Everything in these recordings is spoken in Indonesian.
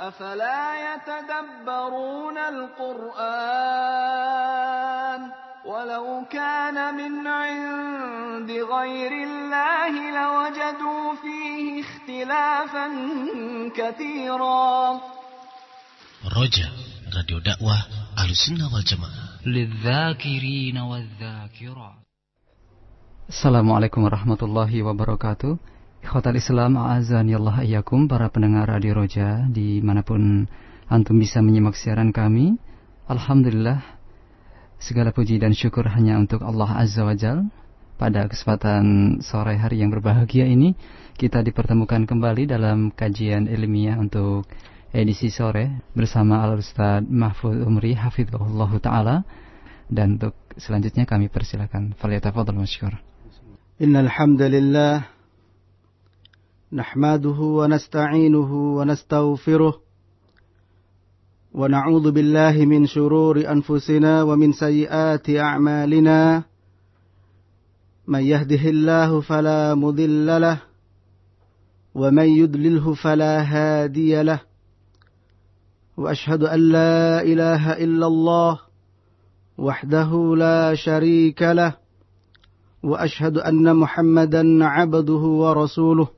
أفلا يتدبرون القرآن ولو كان من عند غير الله لوجدوا فيه اختلافا كثيرا. رجاء راديو دعوة أهل السنة والجماعة للذاكرين والذاكرات. Assalamualaikum warahmatullahi wabarakatuh Khotal Islam, Azanillah Allah para pendengar Radio Roja di mana pun antum bisa menyimak siaran kami. Alhamdulillah, segala puji dan syukur hanya untuk Allah Azza wa Jal. Pada kesempatan sore hari yang berbahagia ini, kita dipertemukan kembali dalam kajian ilmiah untuk edisi sore bersama Al-Ustaz Mahfud Umri Hafidhullah Ta'ala. Dan untuk selanjutnya kami persilakan. Faliyatafadul masyur. Innalhamdulillah. نحمده ونستعينه ونستغفره ونعوذ بالله من شرور أنفسنا ومن سيئات أعمالنا. من يهده الله فلا مضل له ومن يضلله فلا هادي له. وأشهد أن لا إله إلا الله وحده لا شريك له. وأشهد أن محمدا عبده ورسوله.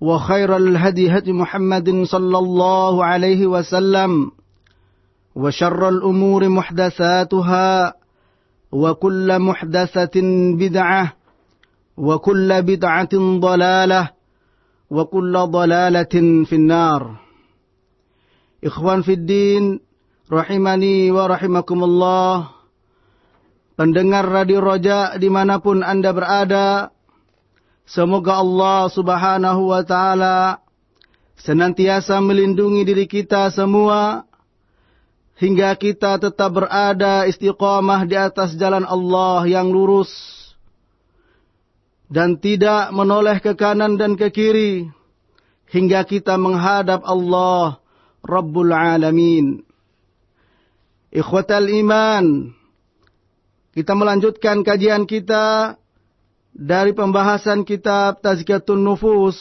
وخير الهدي هدي محمد صلى الله عليه وسلم وشر الأمور محدثاتها وكل محدثة بدعة وكل بدعة ضلالة وكل ضلالة في النار إخوان في الدين رحمني ورحمكم الله pendengar Radio Roja dimanapun Anda berada, semoga Allah subhanahu wa ta'ala senantiasa melindungi diri kita semua, hingga kita tetap berada istiqamah di atas jalan Allah yang lurus, dan tidak menoleh ke kanan dan ke kiri, hingga kita menghadap Allah Rabbul Alamin. Ikhwatal iman, kita melanjutkan kajian kita dari pembahasan kitab Tazkiyatun Nufus.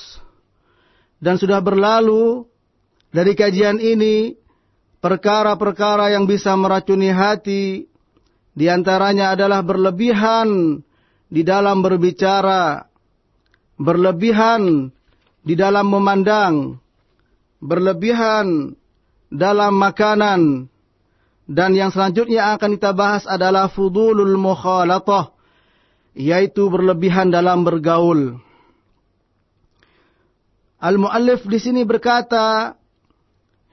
Dan sudah berlalu dari kajian ini perkara-perkara yang bisa meracuni hati. Di antaranya adalah berlebihan di dalam berbicara. Berlebihan di dalam memandang. Berlebihan dalam makanan dan yang selanjutnya akan kita bahas adalah fudulul mukhalatah. Yaitu berlebihan dalam bergaul. Al-muallif di sini berkata,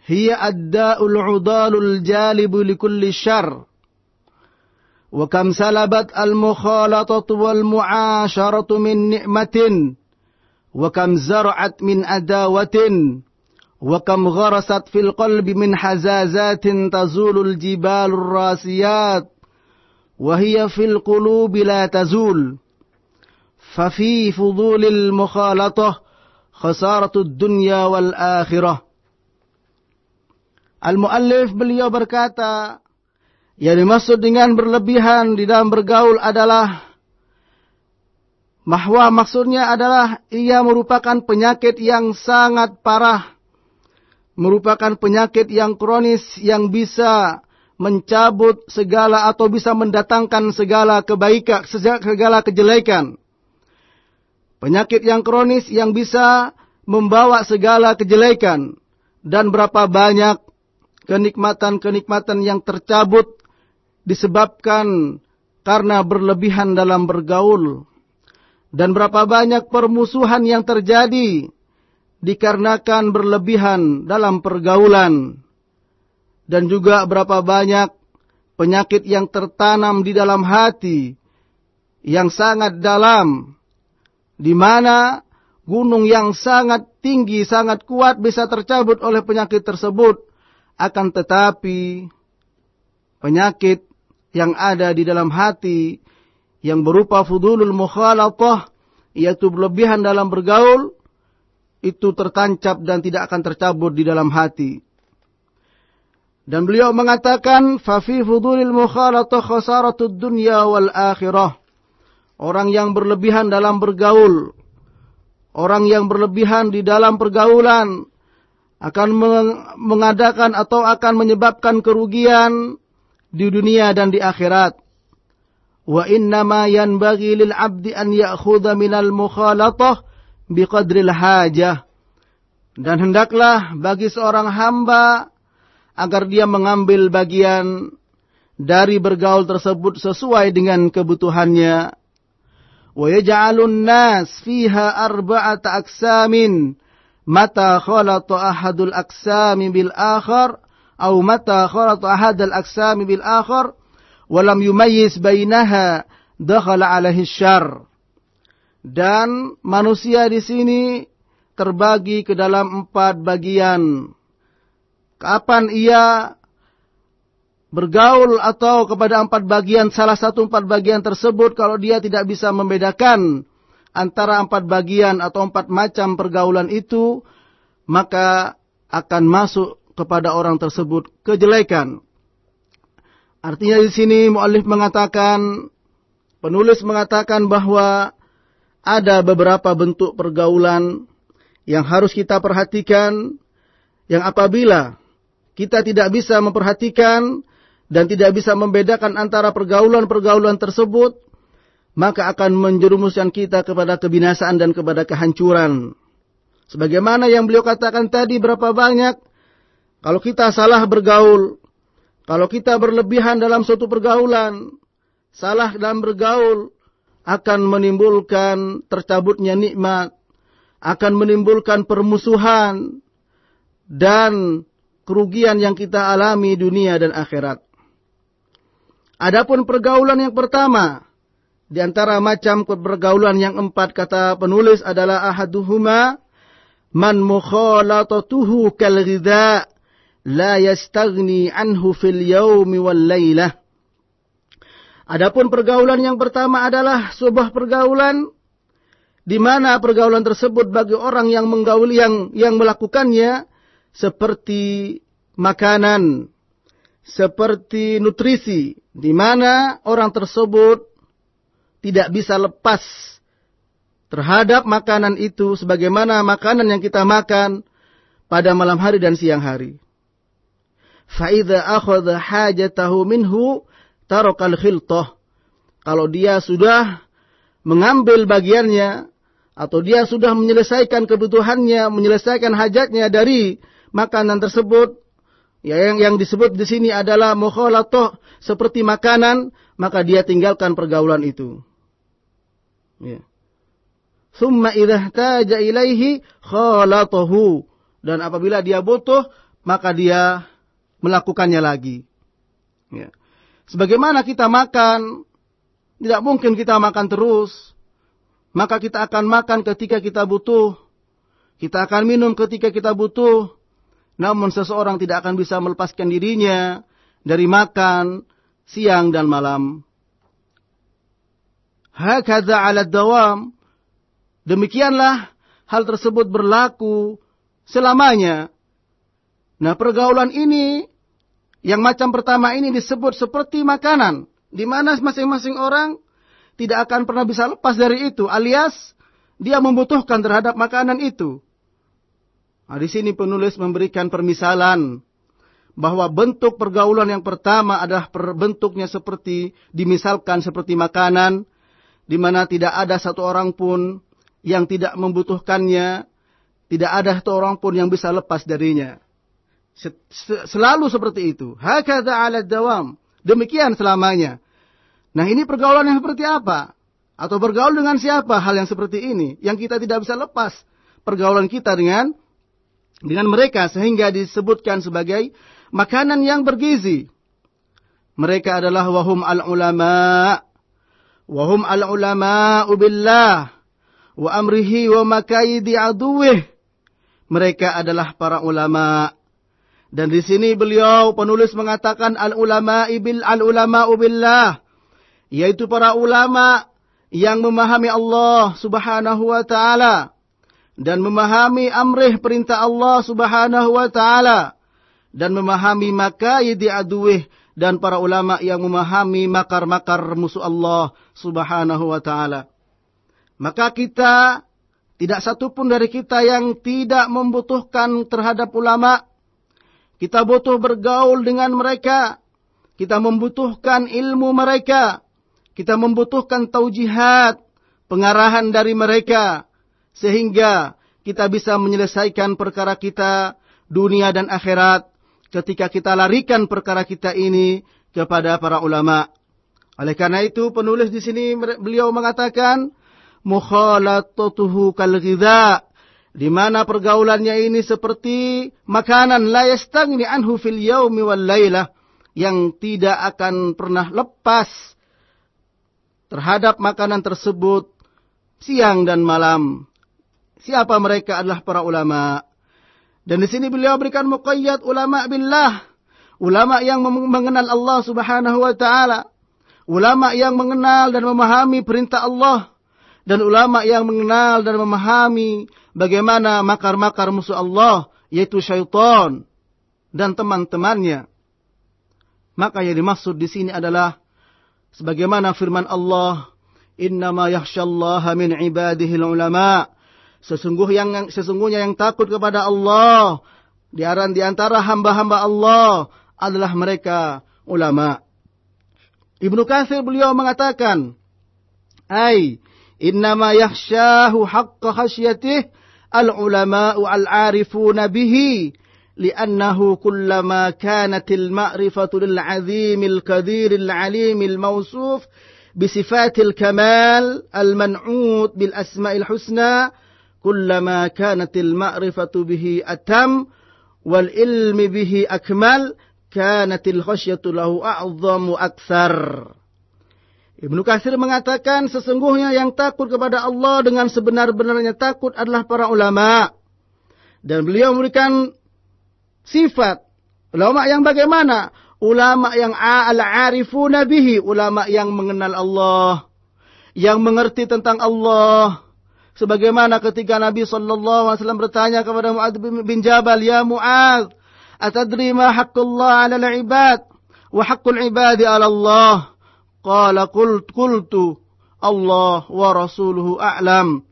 Hiya adda'ul udalul jalibu likulli syar. Wa kam salabat al-mukhalatatu wal mu'asharatu min ni'matin. Wa kam zar'at min adawatin. وكم غرست في القلب من حزازات تزول الجبال الراسيات وهي في القلوب لا تزول ففي فضول المخالطة خسارة الدنيا والآخرة Al-Muallif beliau berkata, yang dimaksud dengan berlebihan di dalam bergaul adalah bahwa maksudnya adalah ia merupakan penyakit yang sangat parah merupakan penyakit yang kronis yang bisa mencabut segala atau bisa mendatangkan segala kebaikan, segala kejelekan. Penyakit yang kronis yang bisa membawa segala kejelekan dan berapa banyak kenikmatan-kenikmatan yang tercabut disebabkan karena berlebihan dalam bergaul. Dan berapa banyak permusuhan yang terjadi dikarenakan berlebihan dalam pergaulan. Dan juga berapa banyak penyakit yang tertanam di dalam hati yang sangat dalam di mana gunung yang sangat tinggi, sangat kuat bisa tercabut oleh penyakit tersebut. Akan tetapi penyakit yang ada di dalam hati yang berupa fudulul mukhalatah yaitu berlebihan dalam bergaul itu tertancap dan tidak akan tercabut di dalam hati. Dan beliau mengatakan fafi fudulil mukhalatah khasaratud dunya wal akhirah. Orang yang berlebihan dalam bergaul, orang yang berlebihan di dalam pergaulan akan mengadakan atau akan menyebabkan kerugian di dunia dan di akhirat. Wa innama yanbaghi lil 'abdi an ya'khudha minal mukhalatah biqadril hajah. Dan hendaklah bagi seorang hamba agar dia mengambil bagian dari bergaul tersebut sesuai dengan kebutuhannya. Wa nas fiha arba'ata aksamin mata khalata ahadul aksami bil akhar atau mata khalata ahadul aksami bil akhar wa lam yumayyiz. Dan manusia di sini terbagi ke dalam empat bagian. Kapan ia bergaul atau kepada empat bagian salah satu empat bagian tersebut kalau dia tidak bisa membedakan antara empat bagian atau empat macam pergaulan itu maka akan masuk kepada orang tersebut kejelekan. Artinya di sini muallif mengatakan penulis mengatakan bahwa ada beberapa bentuk pergaulan yang harus kita perhatikan yang apabila kita tidak bisa memperhatikan dan tidak bisa membedakan antara pergaulan-pergaulan tersebut, maka akan menjerumuskan kita kepada kebinasaan dan kepada kehancuran. Sebagaimana yang beliau katakan tadi berapa banyak kalau kita salah bergaul, kalau kita berlebihan dalam suatu pergaulan, salah dalam bergaul akan menimbulkan tercabutnya nikmat, akan menimbulkan permusuhan dan kerugian yang kita alami dunia dan akhirat. Adapun pergaulan yang pertama di antara macam pergaulan yang empat kata penulis adalah ahaduhuma man mukhalatatuhu kal ghidha la yastaghni anhu fil yaumi wal lailah. Adapun pergaulan yang pertama adalah sebuah pergaulan di mana pergaulan tersebut bagi orang yang menggauli yang yang melakukannya seperti makanan, seperti nutrisi, di mana orang tersebut tidak bisa lepas terhadap makanan itu sebagaimana makanan yang kita makan pada malam hari dan siang hari. Fa'idha akhadha hajatahu minhu tarokal khiltoh. Kalau dia sudah mengambil bagiannya atau dia sudah menyelesaikan kebutuhannya, menyelesaikan hajatnya dari makanan tersebut, Ya, yang yang disebut di sini adalah mukhalatoh seperti makanan, maka dia tinggalkan pergaulan itu. Ya. Summa idza taja ilaihi khalatahu. Dan apabila dia butuh, maka dia melakukannya lagi. Ya. Sebagaimana kita makan, tidak mungkin kita makan terus. Maka kita akan makan ketika kita butuh. Kita akan minum ketika kita butuh. Namun seseorang tidak akan bisa melepaskan dirinya dari makan siang dan malam. Hakadha ala dawam. Demikianlah hal tersebut berlaku selamanya. Nah pergaulan ini yang macam pertama ini disebut seperti makanan. Di mana masing-masing orang tidak akan pernah bisa lepas dari itu. Alias dia membutuhkan terhadap makanan itu. Nah, di sini penulis memberikan permisalan bahwa bentuk pergaulan yang pertama adalah bentuknya seperti dimisalkan seperti makanan di mana tidak ada satu orang pun yang tidak membutuhkannya, tidak ada satu orang pun yang bisa lepas darinya. Selalu seperti itu. Hakadha ala dawam. Demikian selamanya. Nah ini pergaulan yang seperti apa? Atau bergaul dengan siapa hal yang seperti ini? Yang kita tidak bisa lepas pergaulan kita dengan dengan mereka sehingga disebutkan sebagai makanan yang bergizi. Mereka adalah wahum al-ulama. Wahum al-ulama ubillah. Wa amrihi wa makayidi aduwih. Mereka adalah para ulama. Dan di sini beliau penulis mengatakan al-ulama ibil al-ulama ubillah. Yaitu para ulama yang memahami Allah subhanahu wa ta'ala dan memahami amrih perintah Allah subhanahu wa ta'ala dan memahami makaidi aduwih dan para ulama yang memahami makar-makar musuh Allah subhanahu wa ta'ala. Maka kita tidak satupun dari kita yang tidak membutuhkan terhadap ulama. Kita butuh bergaul dengan mereka. Kita membutuhkan ilmu mereka. Kita membutuhkan taujihat, pengarahan dari mereka. Sehingga kita bisa menyelesaikan perkara kita, dunia dan akhirat. Ketika kita larikan perkara kita ini kepada para ulama. Oleh karena itu penulis di sini beliau mengatakan mukhalatatuhu kal di mana pergaulannya ini seperti makanan la yastagni anhu fil yaumi wal lailah yang tidak akan pernah lepas terhadap makanan tersebut siang dan malam. Siapa mereka adalah para ulama. Dan di sini beliau berikan muqayyad ulama billah. Ulama yang mengenal Allah subhanahu wa ta'ala. Ulama yang mengenal dan memahami perintah Allah. Dan ulama yang mengenal dan memahami bagaimana makar-makar musuh Allah. Yaitu syaitan. Dan teman-temannya. Maka yang dimaksud di sini adalah sebagaimana firman Allah, "Innama yakhsyallaha min ibadihi ulama." sesungguh yang, sesungguhnya yang takut kepada Allah di antara hamba-hamba Allah adalah mereka ulama. Ibnu Katsir beliau mengatakan, "Ai innama yakhsyahu haqqa khasyatih al-ulama'u al-'arifuna bihi li'annahu kullama kanat al-ma'rifatu lil-'azim al-kadir al-'alim al-mawsuf bisifat al-kamal al-man'ut bil asma'il husna" كلما كانت المعرفة به أتم والعلم به أكمل كانت الخشية له أعظم أكثر Ibnu Katsir mengatakan sesungguhnya yang takut kepada Allah dengan sebenar-benarnya takut adalah para ulama. Dan beliau memberikan sifat. Ulama yang bagaimana? Ulama yang al-arifuna bihi. Ulama yang mengenal Allah. Yang mengerti tentang Allah. Sebagaimana ketika Nabi SAW bertanya kepada Mu'ad bin Jabal. Ya Mu'ad. Atadri ma haqqullah ala al-ibad. Wa haqqul ibadi ala Allah. Qala qult, qultu. Allah wa rasuluhu a'lam.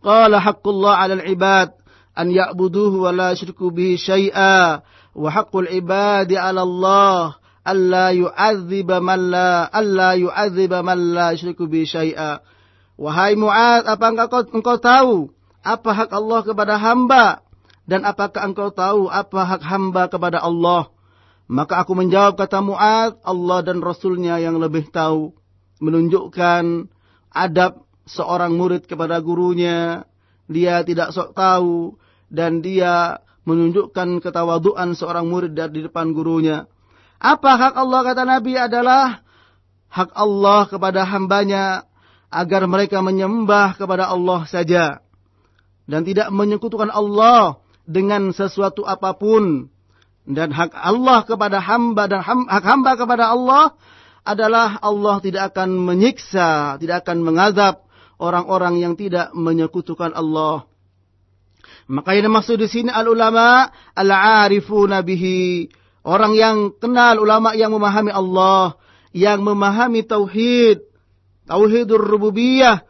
Qala haqqullah ala al-ibad an ya'buduhu wa la yusyriku bihi syai'a wa haqqul ibadi 'ala Allah alla yu'adziba man la alla yu'adziba man la yusyriku bihi syai'a wahai Mu'ad apa engkau engkau tahu apa hak Allah kepada hamba? Dan apakah engkau tahu apa hak hamba kepada Allah? Maka aku menjawab kata Mu'ad Allah dan Rasulnya yang lebih tahu menunjukkan adab seorang murid kepada gurunya. Dia tidak sok tahu dan dia menunjukkan ketawaduan seorang murid dari depan gurunya. Apa hak Allah kata Nabi adalah hak Allah kepada hambanya agar mereka menyembah kepada Allah saja dan tidak menyekutukan Allah dengan sesuatu apa pun dan hak Allah kepada hamba dan hak hamba kepada Allah adalah Allah tidak akan menyiksa, tidak akan mengazab orang-orang yang tidak menyekutukan Allah. Maka yang maksud di sini al-ulama al-arifuna bihi. Orang yang kenal ulama yang memahami Allah, yang memahami tauhid, tauhidur rububiyah,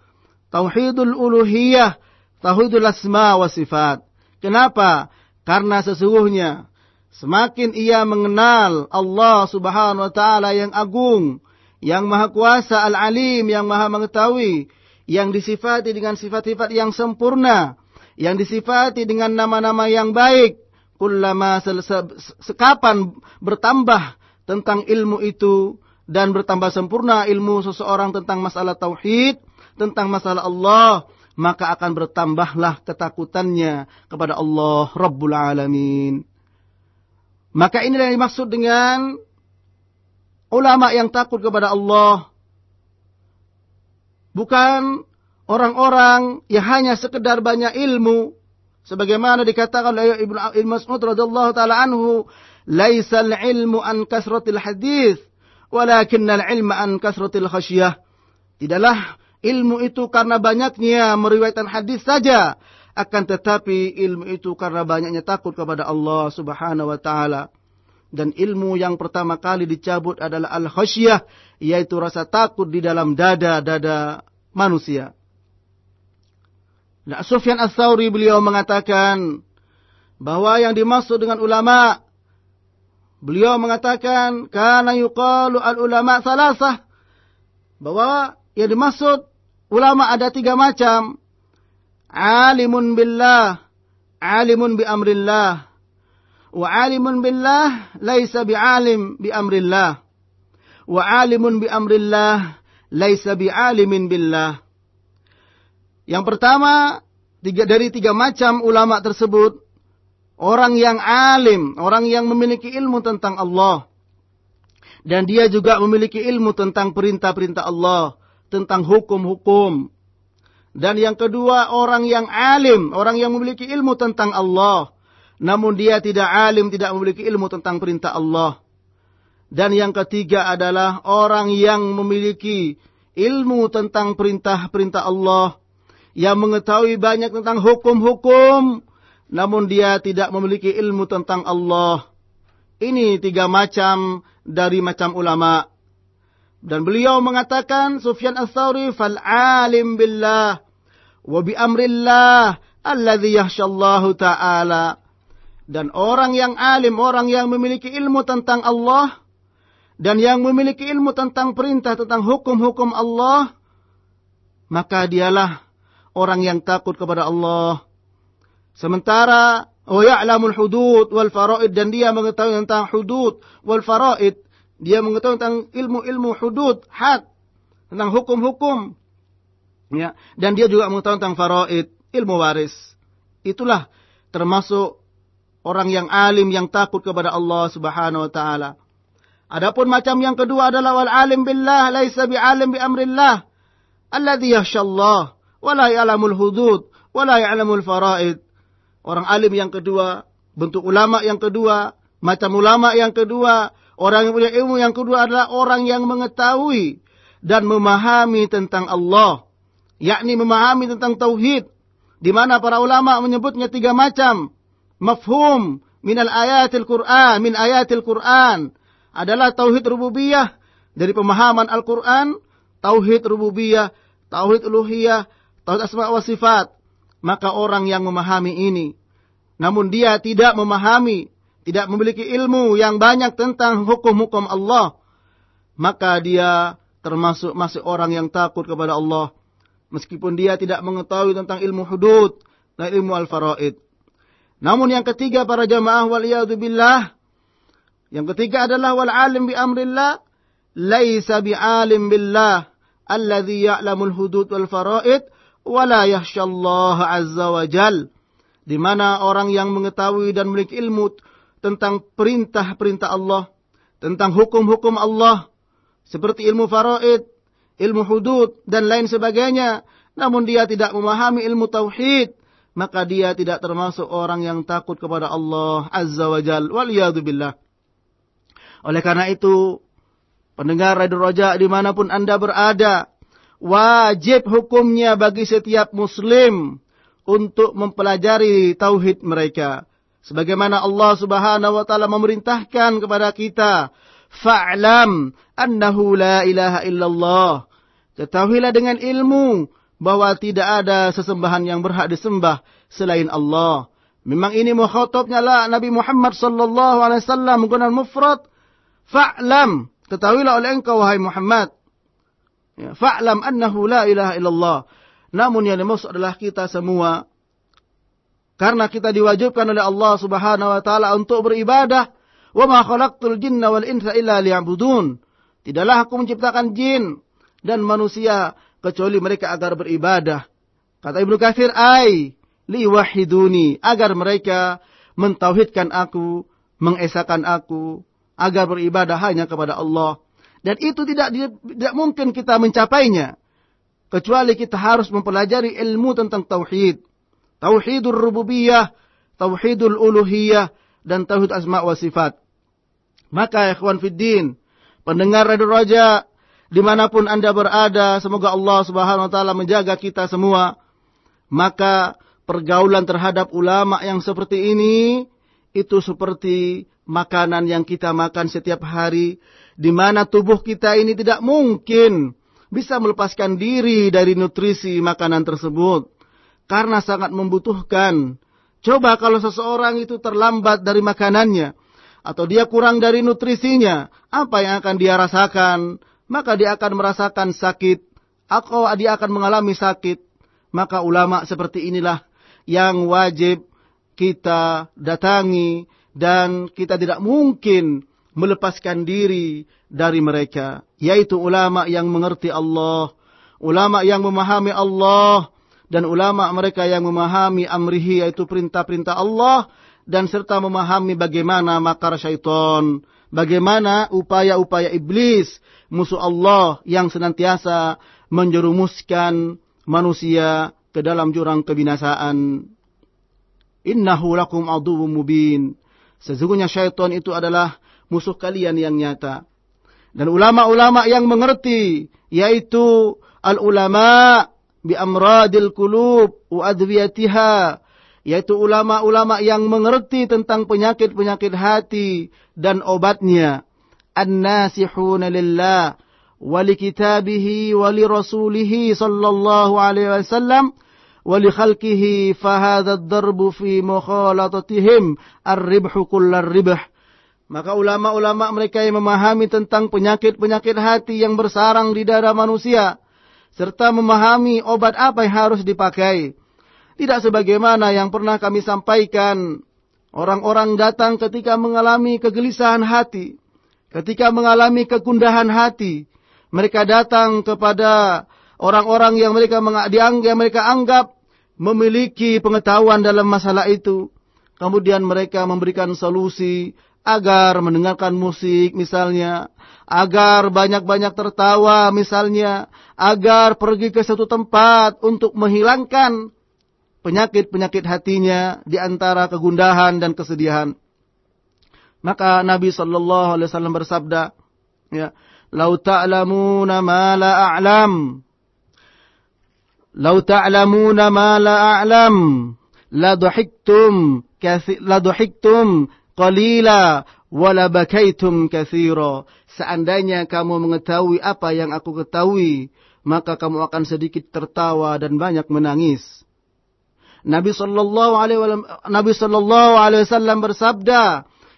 tauhidul uluhiyah, tauhidul asma wa sifat. Kenapa? Karena sesungguhnya semakin ia mengenal Allah Subhanahu wa taala yang agung, yang maha kuasa, al-alim, yang maha mengetahui, yang disifati dengan sifat-sifat yang sempurna, yang disifati dengan nama-nama yang baik, kullama sekapan bertambah tentang ilmu itu dan bertambah sempurna ilmu seseorang tentang masalah tauhid, tentang masalah Allah, maka akan bertambahlah ketakutannya kepada Allah Rabbul Alamin. Maka inilah yang dimaksud dengan ulama yang takut kepada Allah. Bukan orang-orang yang hanya sekedar banyak ilmu. Sebagaimana dikatakan oleh Ibnu Mas'ud radhiyallahu taala anhu, "Laisal ilmu an kasratil hadis, walakinnal ilma an kasratil khasyah. Tidaklah ilmu itu karena banyaknya meriwayatkan hadis saja, akan tetapi ilmu itu karena banyaknya takut kepada Allah Subhanahu wa taala. Dan ilmu yang pertama kali dicabut adalah al-khasyah, yaitu rasa takut di dalam dada-dada manusia. Nah, Sufyan Ats-Tsauri beliau mengatakan bahwa yang dimaksud dengan ulama Beliau mengatakan karena yuqalu al ulama salasah bahwa yang dimaksud ulama ada tiga macam. Alimun billah, alimun bi amrillah, wa alimun billah laisa bi alim bi amrillah, wa alimun bi amrillah laisa bi alimin billah. Yang pertama, tiga dari tiga macam ulama tersebut orang yang alim, orang yang memiliki ilmu tentang Allah. Dan dia juga memiliki ilmu tentang perintah-perintah Allah, tentang hukum-hukum. Dan yang kedua, orang yang alim, orang yang memiliki ilmu tentang Allah. Namun dia tidak alim, tidak memiliki ilmu tentang perintah Allah. Dan yang ketiga adalah orang yang memiliki ilmu tentang perintah-perintah Allah. Yang mengetahui banyak tentang hukum-hukum namun dia tidak memiliki ilmu tentang Allah. Ini tiga macam dari macam ulama. Dan beliau mengatakan Sufyan Ats-Tsauri fal alim billah wa bi amrillah alladhi yakhshallahu ta'ala. Dan orang yang alim, orang yang memiliki ilmu tentang Allah dan yang memiliki ilmu tentang perintah tentang hukum-hukum Allah, maka dialah orang yang takut kepada Allah Sementara wa ya'lamul hudud wal faraid dan dia mengetahui tentang hudud wal faraid, dia mengetahui tentang ilmu-ilmu hudud, had, tentang hukum-hukum. Ya, dan dia juga mengetahui tentang faraid, ilmu waris. Itulah termasuk orang yang alim yang takut kepada Allah Subhanahu wa taala. Adapun macam yang kedua adalah wal alim billah laisa bi alim bi amrillah alladhi yakhshallah wa la ya'lamul hudud wa la ya'lamul faraid Orang alim yang kedua, bentuk ulama yang kedua, macam ulama yang kedua, orang yang punya ilmu yang kedua adalah orang yang mengetahui dan memahami tentang Allah, yakni memahami tentang tauhid, di mana para ulama menyebutnya tiga macam. Mafhum min al ayatil Quran, min ayatil Quran adalah tauhid rububiyah dari pemahaman Al-Quran, tauhid rububiyah, tauhid uluhiyah, tauhid asma wa sifat maka orang yang memahami ini, namun dia tidak memahami, tidak memiliki ilmu yang banyak tentang hukum-hukum Allah, maka dia termasuk masih orang yang takut kepada Allah, meskipun dia tidak mengetahui tentang ilmu hudud dan ilmu al-faraid. Namun yang ketiga para jamaah wal billah, yang ketiga adalah wal alim bi amrillah, laisa bi alim billah, alladhi ya'lamul hudud wal faraid, wala yakhsyallaha azza wa jal di mana orang yang mengetahui dan memiliki ilmu tentang perintah-perintah Allah, tentang hukum-hukum Allah, seperti ilmu faraid, ilmu hudud, dan lain sebagainya, namun dia tidak memahami ilmu tauhid, maka dia tidak termasuk orang yang takut kepada Allah Azza wa Jal. Waliyadzubillah. Oleh karena itu, pendengar Radio Roja di mana pun Anda berada, wajib hukumnya bagi setiap muslim untuk mempelajari tauhid mereka. Sebagaimana Allah Subhanahu wa taala memerintahkan kepada kita, fa'lam annahu la ilaha illallah. Ketahuilah dengan ilmu bahwa tidak ada sesembahan yang berhak disembah selain Allah. Memang ini mukhatabnya lah Nabi Muhammad sallallahu alaihi wasallam menggunakan mufrad fa'lam. Ketahuilah oleh engkau wahai Muhammad Ya, Fa'lam annahu la ilaha illallah. Namun yang dimaksud adalah kita semua Karena kita diwajibkan oleh Allah Subhanahu wa taala untuk beribadah. Wa ma khalaqtul jinna wal insa illa liya'budun. Tidaklah aku menciptakan jin dan manusia kecuali mereka agar beribadah. Kata Ibnu Katsir, "Ai liwahiduni," agar mereka mentauhidkan aku, mengesahkan aku, agar beribadah hanya kepada Allah. Dan itu tidak tidak mungkin kita mencapainya kecuali kita harus mempelajari ilmu tentang tauhid. Tauhidul rububiyah, tauhidul uluhiyah dan tauhid asma wa sifat. Maka ikhwan fiddin, pendengar Radio Raja di mana pun anda berada, semoga Allah subhanahu wa ta'ala menjaga kita semua. Maka pergaulan terhadap ulama yang seperti ini, itu seperti makanan yang kita makan setiap hari, di mana tubuh kita ini tidak mungkin bisa melepaskan diri dari nutrisi makanan tersebut karena sangat membutuhkan. Coba kalau seseorang itu terlambat dari makanannya atau dia kurang dari nutrisinya, apa yang akan dia rasakan? Maka dia akan merasakan sakit atau dia akan mengalami sakit. Maka ulama seperti inilah yang wajib kita datangi dan kita tidak mungkin melepaskan diri dari mereka, yaitu ulama yang mengerti Allah, ulama yang memahami Allah, dan ulama mereka yang memahami amrihi yaitu perintah-perintah Allah dan serta memahami bagaimana makar syaitan, bagaimana upaya-upaya iblis, musuh Allah yang senantiasa menjerumuskan manusia ke dalam jurang kebinasaan. Innahu lakum aduwwum mubin. Sesungguhnya syaitan itu adalah musuh kalian yang nyata. Dan ulama-ulama yang mengerti, yaitu al-ulama bi amradil qulub wa adwiyatiha, yaitu ulama-ulama yang mengerti tentang penyakit-penyakit hati dan obatnya. An-nasihuna lillah wa li kitabihi wa li rasulihi sallallahu alaihi wasallam wa li khalqihi fa hadha ad-darbu fi mukhalatatihim ar-ribhu kullar ribh maka ulama-ulama mereka yang memahami tentang penyakit-penyakit hati yang bersarang di dada manusia. Serta memahami obat apa yang harus dipakai. Tidak sebagaimana yang pernah kami sampaikan. Orang-orang datang ketika mengalami kegelisahan hati. Ketika mengalami kekundahan hati. Mereka datang kepada orang-orang yang mereka dianggap, yang mereka anggap memiliki pengetahuan dalam masalah itu. Kemudian mereka memberikan solusi agar mendengarkan musik misalnya, agar banyak-banyak tertawa misalnya, agar pergi ke satu tempat untuk menghilangkan penyakit-penyakit hatinya di antara kegundahan dan kesedihan. Maka Nabi sallallahu alaihi wasallam bersabda, ya, "Lau ta'lamuna ma la a'lam." Lau ta'lamuna ma la a'lam, la dhahiktum la qalila wala bakaitum kathira. Seandainya kamu mengetahui apa yang aku ketahui, maka kamu akan sedikit tertawa dan banyak menangis. Nabi sallallahu alaihi wasallam Nabi sallallahu alaihi wasallam bersabda,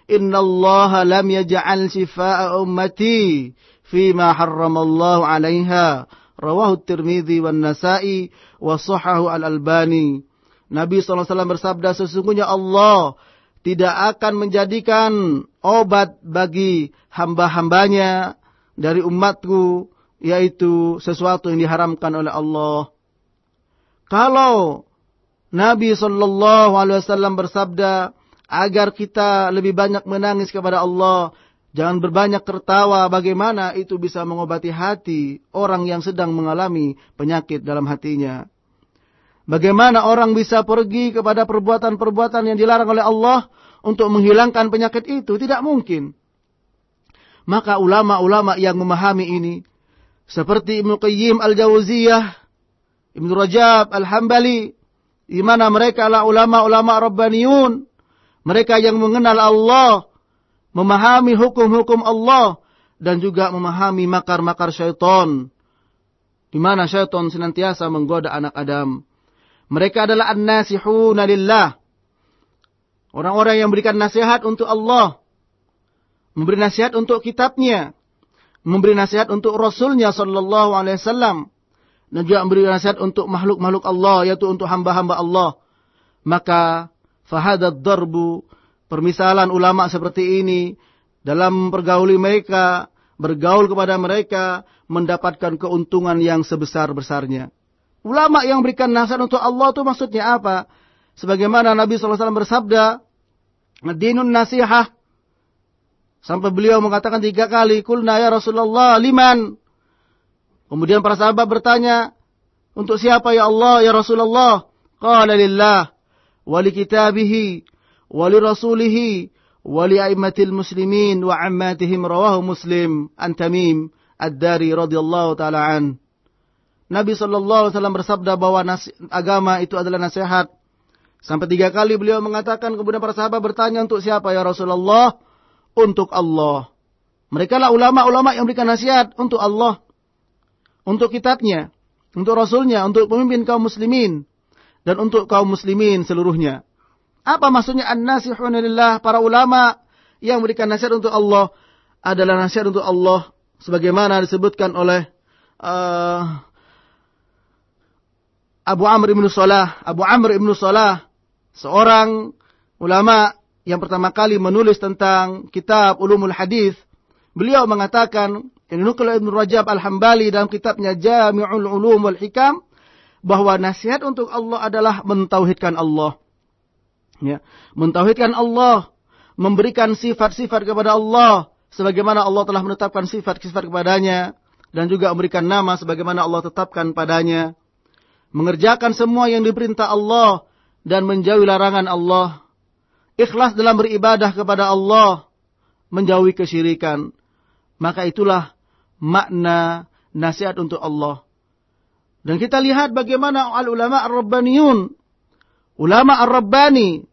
"Inna Allah lam yaj'al shifaa'a ummati fima harramallahu 'alaiha." Rawahu Tirmidzi wan Nasa'i wa sahahu Al-Albani. Nabi sallallahu alaihi wasallam bersabda, sesungguhnya Allah tidak akan menjadikan obat bagi hamba-hambanya dari umatku, yaitu sesuatu yang diharamkan oleh Allah. Kalau Nabi Shallallahu Alaihi Wasallam bersabda agar kita lebih banyak menangis kepada Allah, jangan berbanyak tertawa. Bagaimana itu bisa mengobati hati orang yang sedang mengalami penyakit dalam hatinya? Bagaimana orang bisa pergi kepada perbuatan-perbuatan yang dilarang oleh Allah untuk menghilangkan penyakit itu? Tidak mungkin. Maka ulama-ulama yang memahami ini, seperti Ibnu Qayyim Al-Jawziyah, Ibnu Rajab Al-Hambali, di mana mereka adalah ulama-ulama Rabbaniyun, mereka yang mengenal Allah, memahami hukum-hukum Allah, dan juga memahami makar-makar syaitan, di mana syaitan senantiasa menggoda anak Adam. Mereka adalah an-nasihuna lillah. Orang-orang yang memberikan nasihat untuk Allah. Memberi nasihat untuk kitabnya. Memberi nasihat untuk Rasulnya sallallahu alaihi wasallam. Dan juga memberi nasihat untuk makhluk-makhluk Allah, yaitu untuk hamba-hamba Allah. Maka fahadat darbu permisalan ulama seperti ini dalam pergauli mereka, bergaul kepada mereka, mendapatkan keuntungan yang sebesar-besarnya. Ulama yang berikan nasihat untuk Allah itu maksudnya apa? Sebagaimana Nabi SAW bersabda, Dinun nasihah. Sampai beliau mengatakan tiga kali, Kulna ya Rasulullah liman. Kemudian para sahabat bertanya, untuk siapa ya Allah ya Rasulullah? Qala lillah, wali kitabihi, wali rasulihi, wali aimatil muslimin wa ammatihim rawahu muslim an tamim ad-dari radhiyallahu ta'ala. Nabi wasallam bersabda bahwa agama itu adalah nasihat Sampai tiga kali beliau mengatakan kemudian para sahabat bertanya untuk siapa ya Rasulullah? Untuk Allah. Mereka lah ulama-ulama yang berikan nasihat untuk Allah. Untuk kitabnya. Untuk Rasulnya. Untuk pemimpin kaum muslimin. Dan untuk kaum muslimin seluruhnya. Apa maksudnya an-nasihunillah? Para ulama yang berikan nasihat untuk Allah. Adalah nasihat untuk Allah. Sebagaimana disebutkan oleh uh, Abu Amr ibn Salah. Abu Amr ibn Salah seorang ulama yang pertama kali menulis tentang kitab Ulumul Hadis, beliau mengatakan ini nukil Ibn Rajab Al-Hambali dalam kitabnya Jami'ul Ulum wal Hikam bahwa nasihat untuk Allah adalah mentauhidkan Allah. Ya, mentauhidkan Allah, memberikan sifat-sifat kepada Allah sebagaimana Allah telah menetapkan sifat-sifat kepadanya dan juga memberikan nama sebagaimana Allah tetapkan padanya. Mengerjakan semua yang diperintah Allah dan menjauhi larangan Allah. Ikhlas dalam beribadah kepada Allah, menjauhi kesyirikan. Maka itulah makna nasihat untuk Allah. Dan kita lihat bagaimana al-ulama ar-rabbaniyun. Ulama ar-rabbani.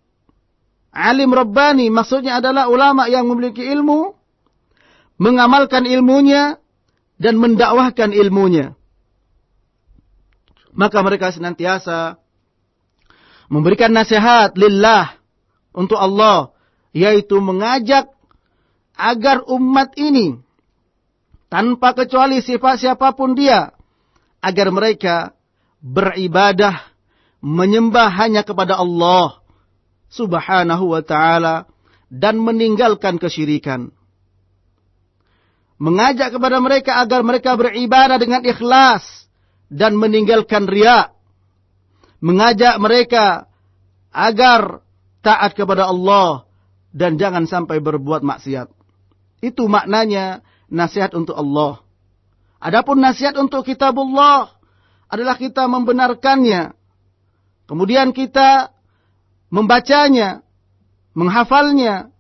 Alim rabbani maksudnya adalah ulama yang memiliki ilmu. Mengamalkan ilmunya. Dan mendakwahkan ilmunya. Maka mereka senantiasa memberikan nasihat lillah untuk Allah yaitu mengajak agar umat ini tanpa kecuali sifat siapa pun dia agar mereka beribadah menyembah hanya kepada Allah subhanahu wa ta'ala dan meninggalkan kesyirikan. Mengajak kepada mereka agar mereka beribadah dengan ikhlas dan meninggalkan riak mengajak mereka agar taat kepada Allah dan jangan sampai berbuat maksiat. Itu maknanya nasihat untuk Allah. Adapun nasihat untuk kitabullah adalah kita membenarkannya. Kemudian kita membacanya, menghafalnya,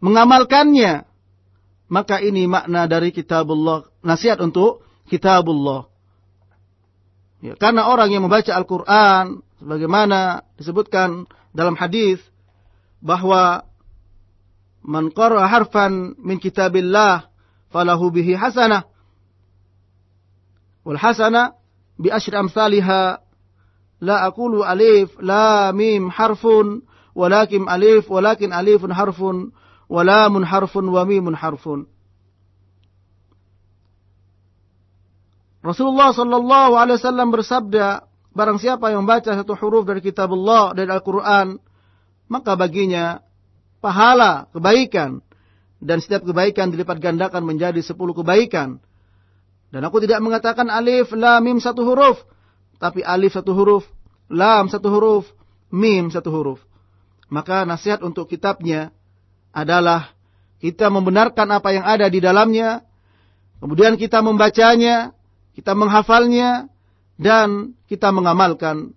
mengamalkannya. Maka ini makna dari kitabullah, nasihat untuk kitabullah. Ya, karena orang yang membaca Al-Quran, sebagaimana disebutkan dalam hadis bahwa man qara harfan min kitabillah falahu bihi hasanah wal hasanah bi asyri amsalha la aqulu alif la mim harfun walakin alif walakin alifun harfun wa lamun harfun wa mimun harfun Rasulullah Sallallahu Alaihi Wasallam bersabda, barang siapa yang membaca satu huruf dari kitab Allah dari Al-Quran, maka baginya pahala, kebaikan. Dan setiap kebaikan dilipat gandakan menjadi sepuluh kebaikan. Dan aku tidak mengatakan alif, lam, mim satu huruf. Tapi alif satu huruf, lam satu huruf, mim satu huruf. Maka nasihat untuk kitabnya adalah kita membenarkan apa yang ada di dalamnya, kemudian kita membacanya, kita menghafalnya, dan kita mengamalkan.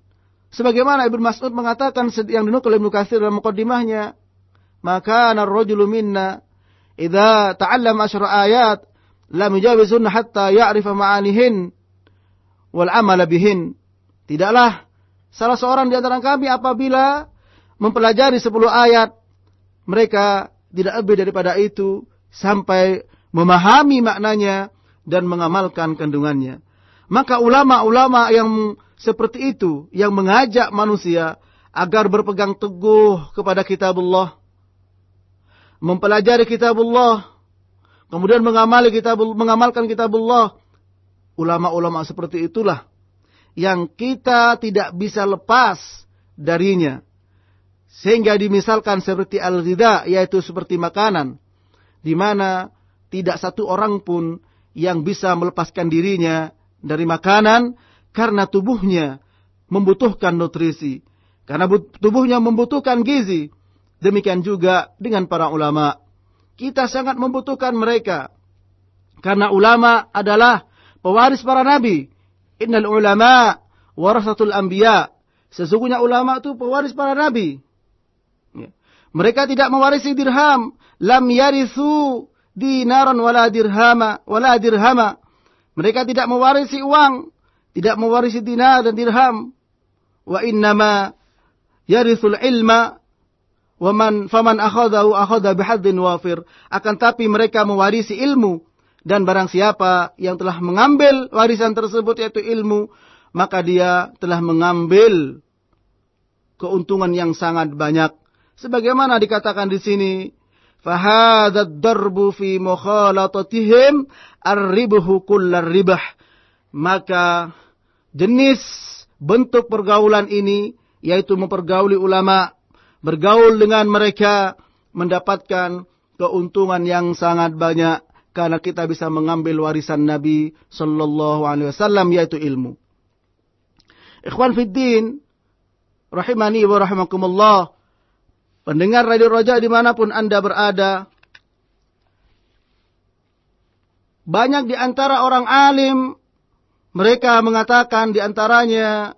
Sebagaimana Ibnu Mas'ud mengatakan yang dinukil Ibnu Katsir dalam mukaddimahnya, maka ar-rajulu minna idza ta'allama asyra ayat lam yujawizun hatta ya'rifa ma'anihin wal amala bihin. Tidaklah salah seorang di antara kami apabila mempelajari 10 ayat mereka tidak lebih daripada itu sampai memahami maknanya dan mengamalkan kandungannya. Maka ulama-ulama yang seperti itu yang mengajak manusia agar berpegang teguh kepada kitabullah, mempelajari kitabullah, kemudian mengamali kitab mengamalkan kitabullah. Ulama-ulama seperti itulah yang kita tidak bisa lepas darinya. Sehingga dimisalkan seperti al-ghidha, yaitu seperti makanan. Di mana tidak satu orang pun yang bisa melepaskan dirinya dari makanan karena tubuhnya membutuhkan nutrisi. Karena tubuhnya membutuhkan gizi. Demikian juga dengan para ulama. Kita sangat membutuhkan mereka. Karena ulama adalah pewaris para nabi. Innal ulama warasatul anbiya. Sesungguhnya ulama itu pewaris para nabi. Ya. Mereka tidak mewarisi dirham. Lam yarisu dinaran wala dirhama wala dirhama. Mereka tidak mewarisi uang, tidak mewarisi dinar dan dirham. Wa innama yarisul ilma wa man faman akhadahu akhadha bihadzin wafir. Akan tapi mereka mewarisi ilmu dan barang siapa yang telah mengambil warisan tersebut yaitu ilmu, maka dia telah mengambil keuntungan yang sangat banyak. Sebagaimana dikatakan di sini, fahadad darbu fi mukhalatatihim arribhu kullar ribah. Maka jenis bentuk pergaulan ini yaitu mempergauli ulama, bergaul dengan mereka mendapatkan keuntungan yang sangat banyak karena kita bisa mengambil warisan Nabi sallallahu alaihi wasallam yaitu ilmu. Ikhwan fiddin, rahimani wa rahimakumullah. Pendengar Radio Roja di mana pun Anda berada. Banyak di antara orang alim. Mereka mengatakan di antaranya.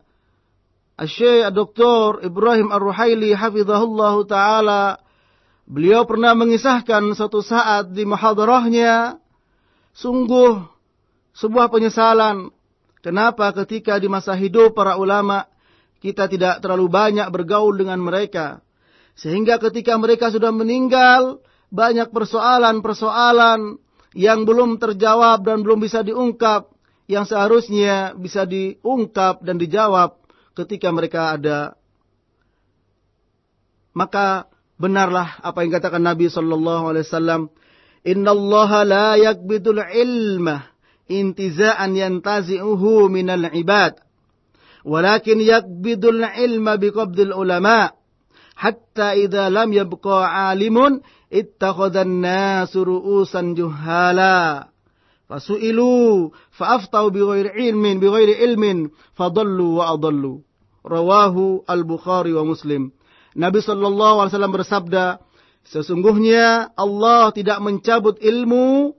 Syekh Dr. Ibrahim Ar-Ruhaili hafizahullah ta'ala. Beliau pernah mengisahkan suatu saat di muhadarahnya. Sungguh sebuah penyesalan. Kenapa ketika di masa hidup para ulama kita tidak terlalu banyak bergaul dengan mereka. Sehingga ketika mereka sudah meninggal, banyak persoalan-persoalan yang belum terjawab dan belum bisa diungkap, yang seharusnya bisa diungkap dan dijawab ketika mereka ada. Maka benarlah apa yang katakan Nabi Shallallahu Alaihi Wasallam, Inna Allah la yakbidul ilma intizaan yantazi'uhu minal ibad. Walakin yakbidul ilma biqabdil ulama' hatta idza lam yabqa alimun ittakhadhan nasu ru'usan juhala. Fasu'ilu fa'aftau bighairi ilmin bighairi ilmin fadallu wa adallu. Rawahu al-bukhari wa muslim. Nabi sallallahu alaihi wasallam bersabda sesungguhnya Allah tidak mencabut ilmu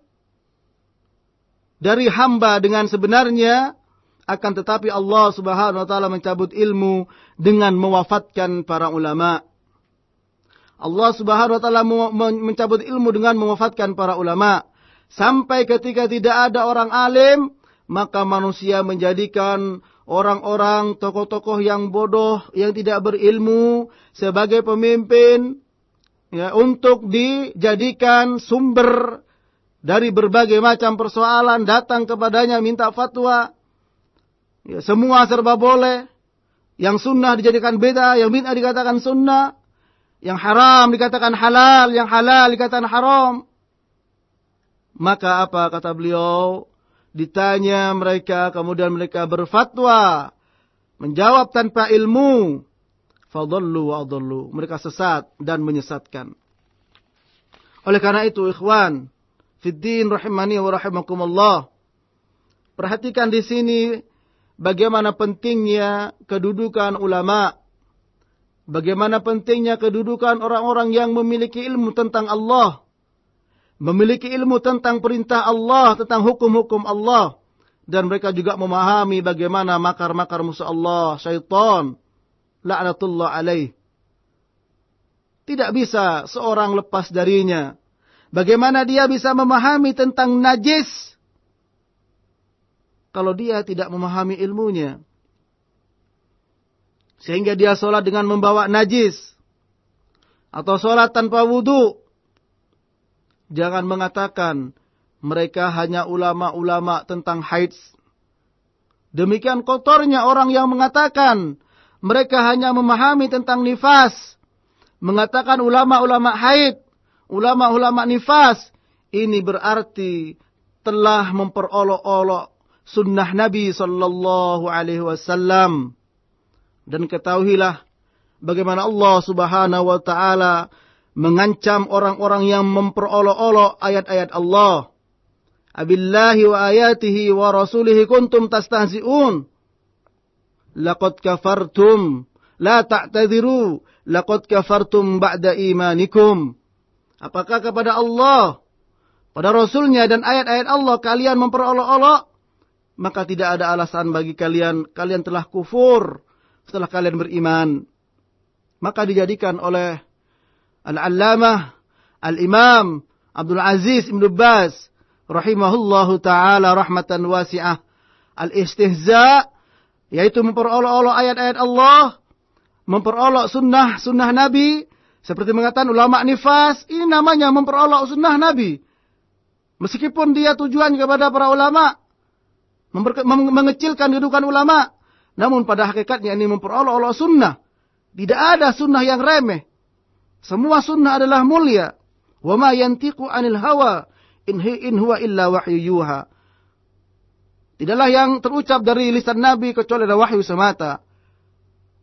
dari hamba dengan sebenarnya akan tetapi Allah Subhanahu wa taala mencabut ilmu dengan mewafatkan para ulama. Allah Subhanahu wa taala mencabut ilmu dengan mewafatkan para ulama. Sampai ketika tidak ada orang alim, maka manusia menjadikan orang-orang tokoh-tokoh yang bodoh, yang tidak berilmu sebagai pemimpin ya untuk dijadikan sumber dari berbagai macam persoalan datang kepadanya minta fatwa Ya, semua serba boleh. Yang sunnah dijadikan beda, yang bid'ah dikatakan sunnah. Yang haram dikatakan halal, yang halal dikatakan haram. Maka apa kata beliau? Ditanya mereka, kemudian mereka berfatwa. Menjawab tanpa ilmu. Fadallu wa adallu. Mereka sesat dan menyesatkan. Oleh karena itu, ikhwan. Fiddin rahimani wa rahimakumullah. Perhatikan di sini bagaimana pentingnya kedudukan ulama, bagaimana pentingnya kedudukan orang-orang yang memiliki ilmu tentang Allah, memiliki ilmu tentang perintah Allah, tentang hukum-hukum Allah, dan mereka juga memahami bagaimana makar-makar musuh Allah, syaitan, la'natullah alaih. Tidak bisa seorang lepas darinya. Bagaimana dia bisa memahami tentang najis, kalau dia tidak memahami ilmunya. Sehingga dia sholat dengan membawa najis. Atau sholat tanpa wudhu. Jangan mengatakan mereka hanya ulama-ulama tentang haid. Demikian kotornya orang yang mengatakan mereka hanya memahami tentang nifas. Mengatakan ulama-ulama haid, ulama-ulama nifas. Ini berarti telah memperolok-olok sunnah Nabi sallallahu alaihi wasallam. Dan ketahuilah bagaimana Allah Subhanahu wa taala mengancam orang-orang yang memperolok-olok ayat-ayat Allah. Abillahi wa ayatihi wa rasulihi kuntum tastahzi'un. Laqad kafartum. La ta'tadiru. Laqad kafartum ba'da imanikum. Apakah kepada Allah, pada Rasulnya dan ayat-ayat Allah kalian memperolok-olok? Maka tidak ada alasan bagi kalian. Kalian telah kufur setelah kalian beriman. Maka dijadikan oleh Al-Allamah Al-Imam Abdul Aziz Ibn Baz rahimahullahu taala rahmatan wasi'ah al-istihza yaitu memperolok-olok ayat-ayat Allah, memperolok sunnah sunnah Nabi seperti mengatakan ulama nifas, ini namanya memperolok sunnah Nabi. Meskipun dia tujuan kepada para ulama, mengecilkan kedudukan ulama, namun pada hakikatnya ini memperolok-olok sunnah. Tidak ada sunnah yang remeh. Semua sunnah adalah mulia. Wa ma yantiqu anil hawa in, in huwa illa wahyu yuha. Tidaklah yang terucap dari lisan Nabi kecuali adalah wahyu semata.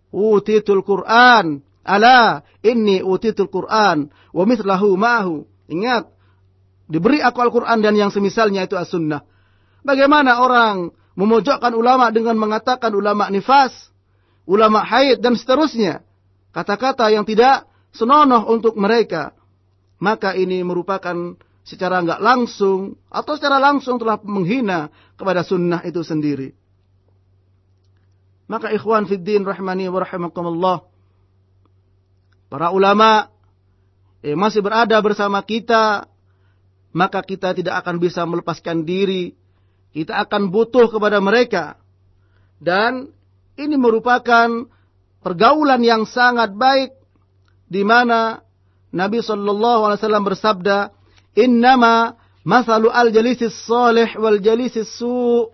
Utitul Quran. Ala inni utitul Quran. Wa mithlahu ma'hu. Ingat. Diberi aku Al-Quran dan yang semisalnya itu as-sunnah. Bagaimana orang memojokkan ulama dengan mengatakan ulama nifas, ulama haid dan seterusnya. Kata-kata yang tidak senonoh untuk mereka. Maka ini merupakan secara enggak langsung atau secara langsung telah menghina kepada sunnah itu sendiri. Maka ikhwan fiddin rahmani wa rahimakumullah. Para ulama yang masih berada bersama kita, maka kita tidak akan bisa melepaskan diri. Kita akan butuh kepada mereka. Dan ini merupakan pergaulan yang sangat baik di mana Nabi Shallallahu Alaihi Wasallam bersabda, Innama masalu al jalisis salih wal jalisis su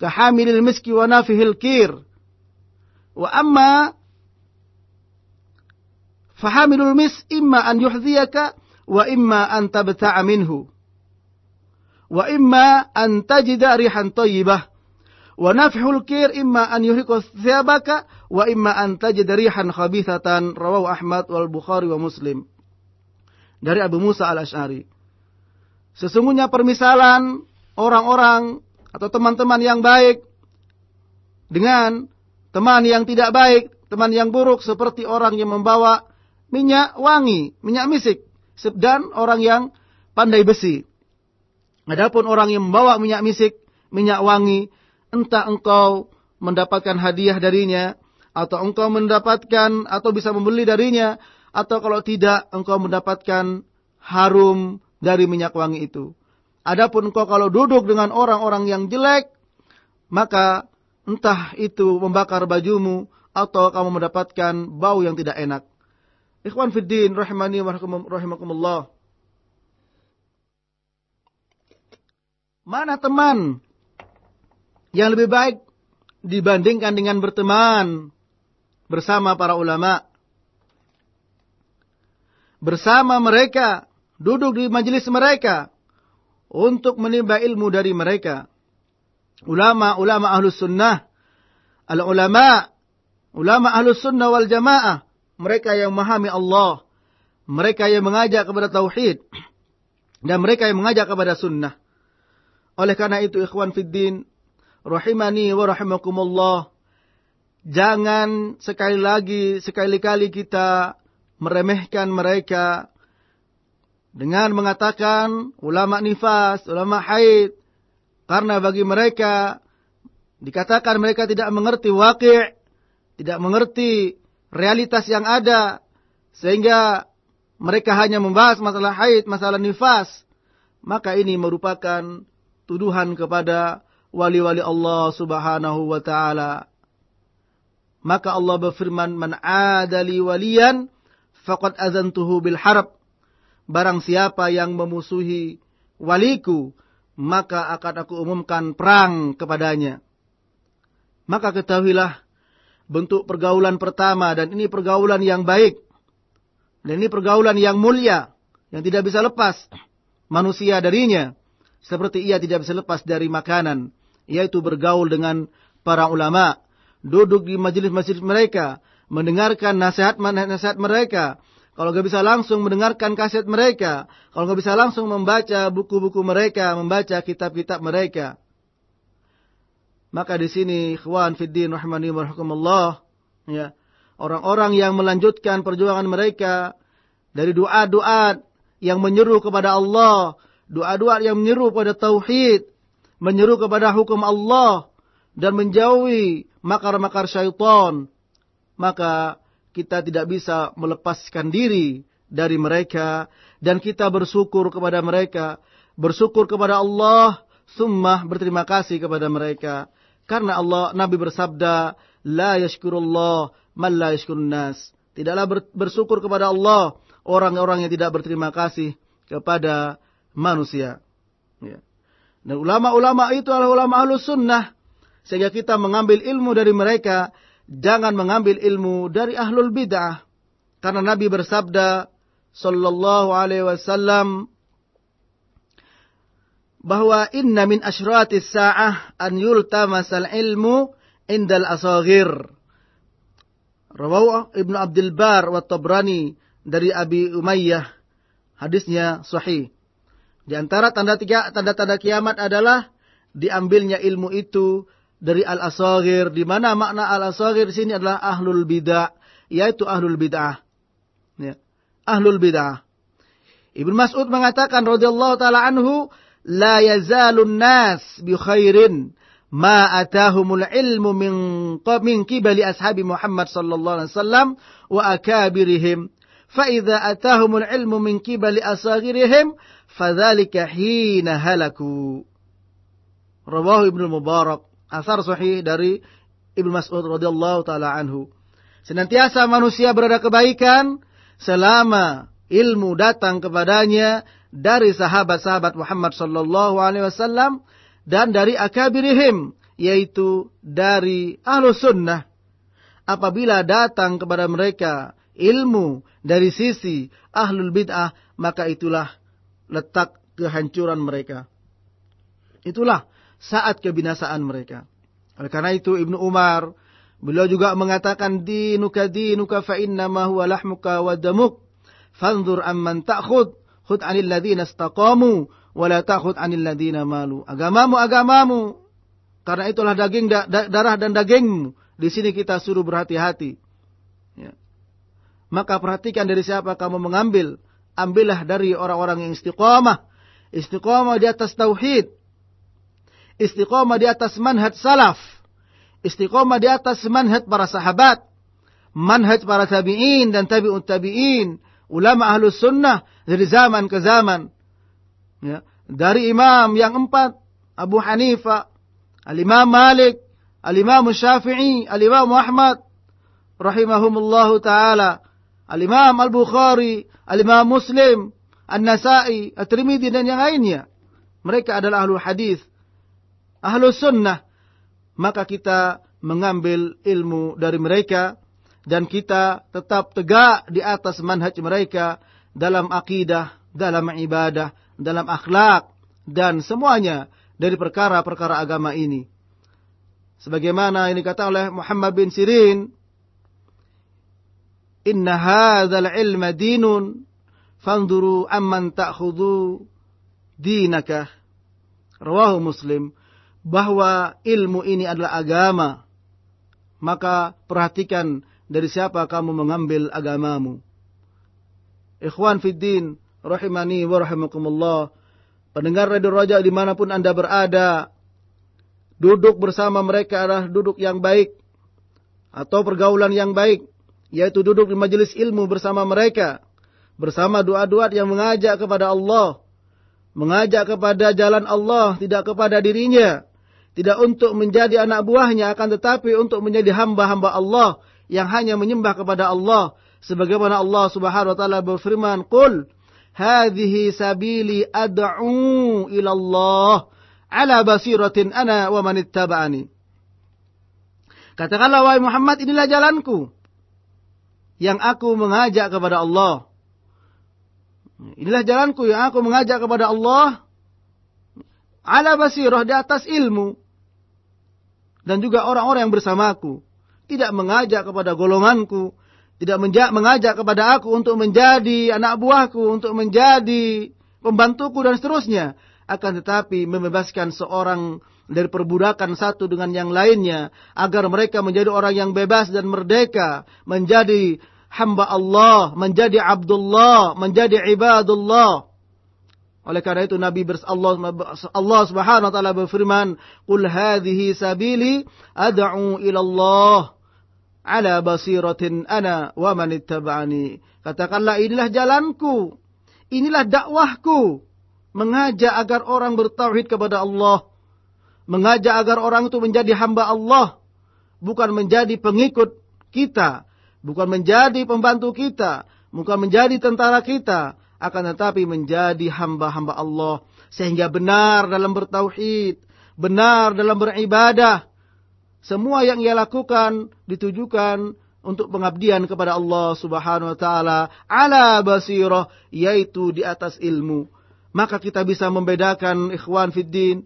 kahamilil miski wa nafihil kir. Wa amma fahamilul mis imma an yuhdhiyaka wa imma an tabta'a minhu. Wa imma an tajida rihan tayyibah. Wa nafhul kir imma an yuhriqa thiyabaka wa imma an tajid rihan khabithatan rawahu Ahmad wal Bukhari wa Muslim. Dari Abu Musa al-Ash'ari. Sesungguhnya permisalan orang-orang atau teman-teman yang baik dengan teman yang tidak baik, teman yang buruk seperti orang yang membawa minyak wangi, minyak misik dan orang yang pandai besi. Adapun orang yang membawa minyak misik, minyak wangi, entah engkau mendapatkan hadiah darinya, atau engkau mendapatkan atau bisa membeli darinya, atau kalau tidak engkau mendapatkan harum dari minyak wangi itu. Adapun engkau kalau duduk dengan orang-orang yang jelek, maka entah itu membakar bajumu atau kamu mendapatkan bau yang tidak enak. Ikhwan fiddin rahimani rahimakumullah. Mana teman yang lebih baik dibandingkan dengan berteman bersama para ulama. Bersama mereka, duduk di majelis mereka untuk menimba ilmu dari mereka. Ulama-ulama ahlus sunnah, al-ulama, ulama ahlus sunnah wal jamaah, mereka yang memahami Allah, mereka yang mengajak kepada tauhid, dan mereka yang mengajak kepada sunnah. Oleh karena itu ikhwan fiddin, rahimani wa rahimakumullah. Jangan sekali lagi, sekali-kali kita meremehkan mereka dengan mengatakan ulama nifas, ulama haid. Karena bagi mereka dikatakan mereka tidak mengerti wakil, tidak mengerti realitas yang ada. Sehingga mereka hanya membahas masalah haid, masalah nifas. Maka ini merupakan tuduhan kepada wali-wali Allah Subhanahu wa taala. Maka Allah berfirman, "Man adali waliyan faqad azantuhu bil harb." Barang siapa yang memusuhi waliku, maka akan aku umumkan perang kepadanya. Maka ketahuilah bentuk pergaulan pertama dan ini pergaulan yang baik. Dan ini pergaulan yang mulia yang tidak bisa lepas manusia darinya seperti ia tidak bisa lepas dari makanan yaitu bergaul dengan para ulama, duduk di majelis-majelis mereka, mendengarkan nasihat-nasihat mereka. Kalau nggak bisa langsung mendengarkan kaset mereka. Kalau nggak bisa langsung membaca buku-buku mereka, membaca kitab-kitab mereka. Maka di sini, ikhwan fiddin rahmani wa ya, orang-orang yang melanjutkan perjuangan mereka dari doa-doa yang menyeru kepada Allah, doa-doa yang menyeru pada tauhid, menyeru kepada hukum Allah dan menjauhi makar-makar syaitan, maka kita tidak bisa melepaskan diri dari mereka dan kita bersyukur kepada mereka, bersyukur kepada Allah, summa berterima kasih kepada mereka. Karena Allah Nabi bersabda, la yashkurullah man la nas. Tidaklah bersyukur kepada Allah orang-orang yang tidak berterima kasih kepada manusia. Ya. Dan ulama-ulama itu adalah ulama ahlus sunnah. Sehingga kita mengambil ilmu dari mereka. Jangan mengambil ilmu dari ahlul bid'ah. Karena Nabi bersabda sallallahu alaihi wasallam bahwa inna min asyratis sa'ah an yultamasal ilmu indal asaghir. Rawahu Ibnu Abdul Bar wa Tabrani dari Abi Umayyah. Hadisnya sahih. Di antara tanda-tanda kiamat adalah diambilnya ilmu itu dari al-asaghir di mana makna al-asaghir di sini adalah ahlul bidah yaitu ahlul bidah. Ya. Ahlul bidah. Ibnu Mas'ud mengatakan radhiyallahu taala anhu la yazalun nas bi khairin ma atahumul ilmu min qibali ashabi Muhammad sallallahu alaihi wasallam wa akabirihim idza atahumul ilmu min qibali asaghirihim fadzalika hina halaku. Rawahu Ibnu Mubarak, asar sahih dari Ibnu Mas'ud radhiyallahu taala anhu. Senantiasa manusia berada kebaikan selama ilmu datang kepadanya dari sahabat-sahabat Muhammad sallallahu alaihi wasallam dan dari akabirihim yaitu dari ahlu sunnah. Apabila datang kepada mereka ilmu dari sisi ahlul bid'ah, maka itulah letak kehancuran mereka. Itulah saat kebinasaan mereka. Oleh karena itu Ibnu Umar beliau juga mengatakan dinuka dinuka fa inna ma huwa lahmuka wa damuk fanzur amman ta'khud khud 'anil ladzina istaqamu wa la ta'khud 'anil ladzina malu. Agamamu agamamu karena itulah daging da, da, darah dan dagingmu. Di sini kita suruh berhati-hati. Maka perhatikan dari siapa kamu mengambil ambillah dari orang-orang yang istiqamah. Istiqamah di atas tauhid. Istiqamah di atas manhaj salaf. Istiqamah di atas manhaj para sahabat. Manhaj para tabi'in dan tabi'un tabi'in. Ulama ahlus sunnah dari zaman ke zaman. Ya. Dari imam yang empat. Abu Hanifah. Al-Imam Malik. Al-Imam Syafi'i. Al-Imam Ahmad. Rahimahumullahu ta'ala. Al-Imam Al-Bukhari, Al-Imam Muslim, An-Nasai, At-Tirmidzi dan yang lainnya. Mereka adalah ahlu hadis, ahlu sunnah. Maka kita mengambil ilmu dari mereka dan kita tetap tegak di atas manhaj mereka dalam akidah, dalam ibadah, dalam akhlak dan semuanya dari perkara-perkara agama ini. Sebagaimana ini kata oleh Muhammad bin Sirin inna hadzal ilma dinun fanzuru amman ta'khudhu dinaka. Rawahu muslim. Bahwa ilmu ini adalah agama maka perhatikan dari siapa kamu mengambil agamamu. Ikhwan fiddin rahimani wa rahimakumullah. Pendengar radio Raja di mana pun anda berada duduk bersama mereka adalah duduk yang baik atau pergaulan yang baik yaitu duduk di majelis ilmu bersama mereka, bersama doa-doa yang mengajak kepada Allah, mengajak kepada jalan Allah, tidak kepada dirinya, tidak untuk menjadi anak buahnya, akan tetapi untuk menjadi hamba-hamba Allah yang hanya menyembah kepada Allah, sebagaimana Allah Subhanahu wa taala berfirman, "Qul hadhihi sabili ad'u ila Allah ala basiratin ana wa man ittaba'ani." Katakanlah wahai Muhammad inilah jalanku yang aku mengajak kepada Allah. Inilah jalanku yang aku mengajak kepada Allah ala basirah di atas ilmu dan juga orang-orang yang bersamaku tidak mengajak kepada golonganku, tidak mengajak kepada aku untuk menjadi anak buahku, untuk menjadi pembantuku dan seterusnya. Akan tetapi membebaskan seorang dari perbudakan satu dengan yang lainnya agar mereka menjadi orang yang bebas dan merdeka, menjadi hamba Allah, menjadi Abdullah, menjadi ibadullah. Oleh karena itu Nabi Allah, Allah Subhanahu wa taala berfirman, "Qul hadhihi sabili ad'u ila Allah ala basiratin ana wa man ittaba'ani." Katakanlah inilah jalanku. Inilah dakwahku. Mengajak agar orang bertauhid kepada Allah. Mengajak agar orang itu menjadi hamba Allah. Bukan menjadi pengikut kita. Bukan menjadi pembantu kita. Bukan menjadi tentara kita akan tetapi menjadi hamba-hamba Allah sehingga benar dalam bertauhid, benar dalam beribadah. Semua yang ia lakukan ditujukan untuk pengabdian kepada Allah Subhanahu wa taala ala basirah yaitu di atas ilmu. Maka kita bisa membedakan ikhwan fiddin,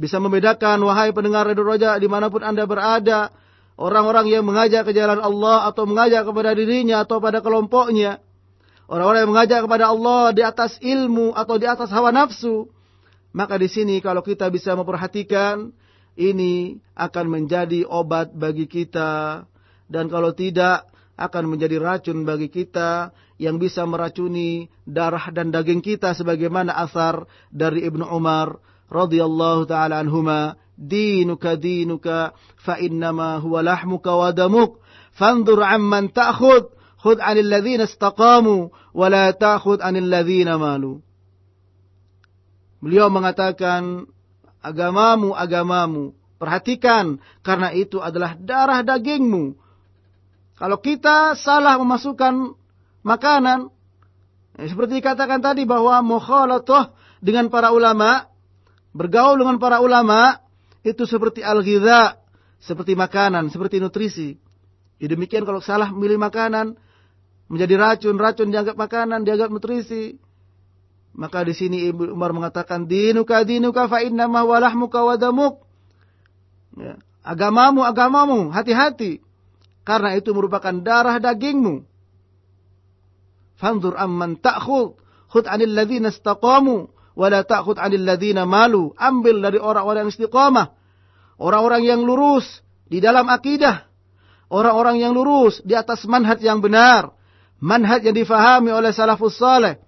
bisa membedakan wahai pendengar Radio Roja di mana pun Anda berada, orang-orang yang mengajak ke jalan Allah atau mengajak kepada dirinya atau pada kelompoknya Orang-orang yang mengajak kepada Allah di atas ilmu atau di atas hawa nafsu. Maka di sini kalau kita bisa memperhatikan, ini akan menjadi obat bagi kita. Dan kalau tidak, akan menjadi racun bagi kita yang bisa meracuni darah dan daging kita sebagaimana asar dari Ibnu Umar radhiyallahu taala anhuma dinuka dinuka fa innama huwa lahmuka wa damuk fanzur amman ta'khudh khudh 'anil ladzina istaqamu wa la ta'khudh 'anil ladzina malu. Beliau mengatakan agamamu agamamu, perhatikan karena itu adalah darah dagingmu. Kalau kita salah memasukkan makanan ya, seperti dikatakan tadi bahwa mukhalatah dengan para ulama, bergaul dengan para ulama itu seperti al-ghidha, seperti makanan, seperti nutrisi. Ya demikian kalau salah milih makanan, menjadi racun, racun dianggap makanan, dianggap nutrisi. Maka di sini Ibu Umar mengatakan dinuka dinuka fa inna ma walahmuka. Ya. Agamamu, agamamu, hati-hati. Karena itu merupakan darah dagingmu. Fanzur amman ta'khud. Khud anil ladhina istaqamu. Wala ta'khud anil malu. Ambil dari orang-orang yang istiqamah. Orang-orang yang lurus di dalam akidah. Orang-orang yang lurus di atas manhaj yang benar manhaj yang difahami oleh salafus saleh.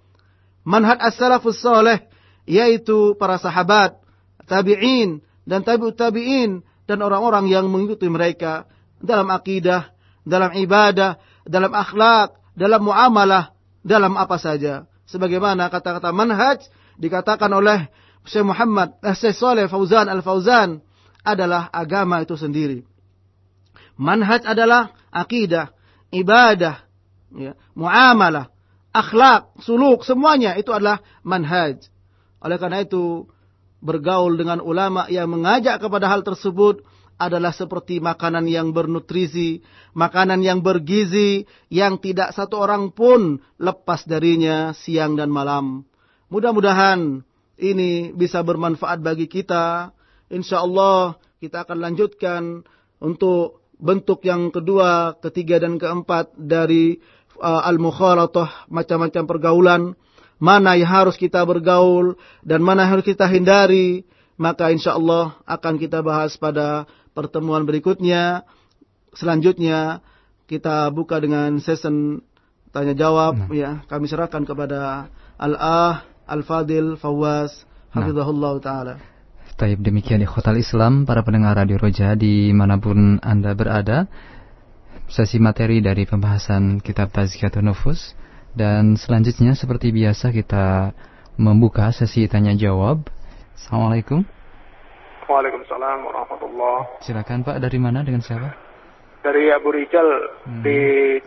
Manhaj as-salafus saleh yaitu para sahabat, tabi'in dan tabi'ut tabi'in dan orang-orang yang mengikuti mereka dalam akidah, dalam ibadah, dalam akhlak, dalam muamalah, dalam apa saja. Sebagaimana kata-kata manhaj dikatakan oleh Syekh Muhammad eh, Syekh Saleh Fauzan Al-Fauzan adalah agama itu sendiri. Manhaj adalah akidah, ibadah, ya, muamalah, akhlak, suluk, semuanya itu adalah manhaj. Oleh karena itu, bergaul dengan ulama yang mengajak kepada hal tersebut adalah seperti makanan yang bernutrisi, makanan yang bergizi, yang tidak satu orang pun lepas darinya siang dan malam. Mudah-mudahan ini bisa bermanfaat bagi kita. Insya Allah kita akan lanjutkan untuk bentuk yang kedua, ketiga, dan keempat dari uh, al-mukhalatah, macam-macam pergaulan, mana yang harus kita bergaul dan mana yang harus kita hindari, maka insya Allah akan kita bahas pada pertemuan berikutnya. Selanjutnya kita buka dengan session tanya jawab nah. ya. Kami serahkan kepada Al-Ah Al-Fadil Fawaz nah. hafizahullah taala. Taib demikian ikhwatal Islam para pendengar Radio Roja di mana pun Anda berada sesi materi dari pembahasan kitab Tazkiyatun Nufus dan selanjutnya seperti biasa kita membuka sesi tanya jawab. Assalamualaikum. Waalaikumsalam warahmatullah. Silakan Pak dari mana dengan siapa? Dari Abu Rijal hmm. di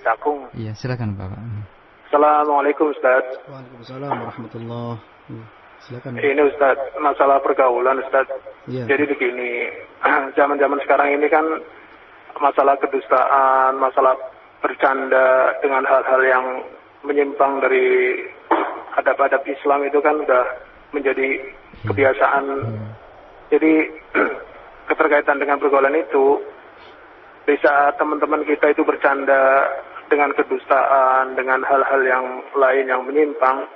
Cakung. Iya silakan Pak. Assalamualaikum Ustaz. Waalaikumsalam warahmatullah. Hmm, silakan. Ini Ustaz masalah pergaulan Ustaz. Ya. Jadi begini, zaman-zaman sekarang ini kan masalah kedustaan, masalah bercanda dengan hal-hal yang menyimpang dari adab-adab Islam itu kan sudah menjadi kebiasaan. Jadi keterkaitan dengan pergaulan itu di saat teman-teman kita itu bercanda dengan kedustaan, dengan hal-hal yang lain yang menyimpang,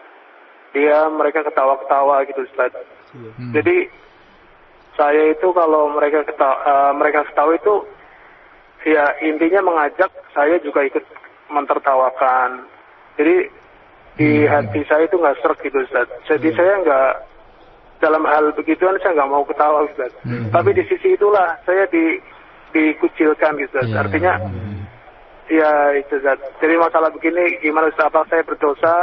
dia mereka ketawa-ketawa gitu Ustaz. Hmm. Jadi saya itu kalau mereka ketawa, uh, mereka ketawa itu ya intinya mengajak saya juga ikut mentertawakan. Jadi di hmm. hati saya itu nggak serak gitu Ustaz. Jadi hmm. saya nggak dalam hal begituan saya nggak mau ketawa Ustaz. Hmm. Tapi di sisi itulah saya di dikucilkan gitu. Yeah. Artinya ya itu Zat. Jadi masalah begini gimana Ustaz apa saya berdosa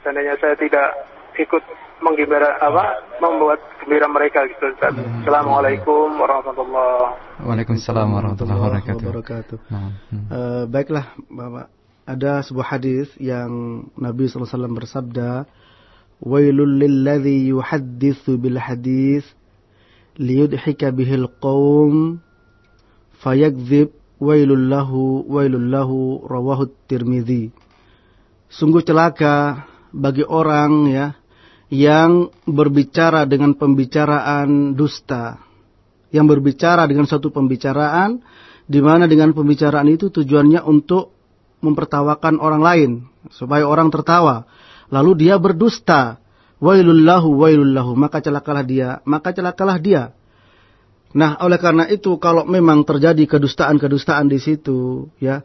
seandainya saya tidak ikut menggembira apa membuat gembira mereka gitu Ustaz. Hmm. Assalamualaikum warahmatullahi Waalaikumsalam warahmatullahi wabarakatuh. Nah. Uh, baiklah Bapak. Ada sebuah hadis yang Nabi SAW bersabda, "Wailul lilladzi yuhadditsu bil hadis liyudhika bihil qaum fayakzib wailul lahu wailul lahu rawahu tirmidzi sungguh celaka bagi orang ya yang berbicara dengan pembicaraan dusta. Yang berbicara dengan satu pembicaraan di mana dengan pembicaraan itu tujuannya untuk mempertawakan orang lain supaya orang tertawa. Lalu dia berdusta. Wailul lahu wailul lahu. Maka celakalah dia maka celakalah dia Nah, oleh karena itu kalau memang terjadi kedustaan-kedustaan di situ, ya,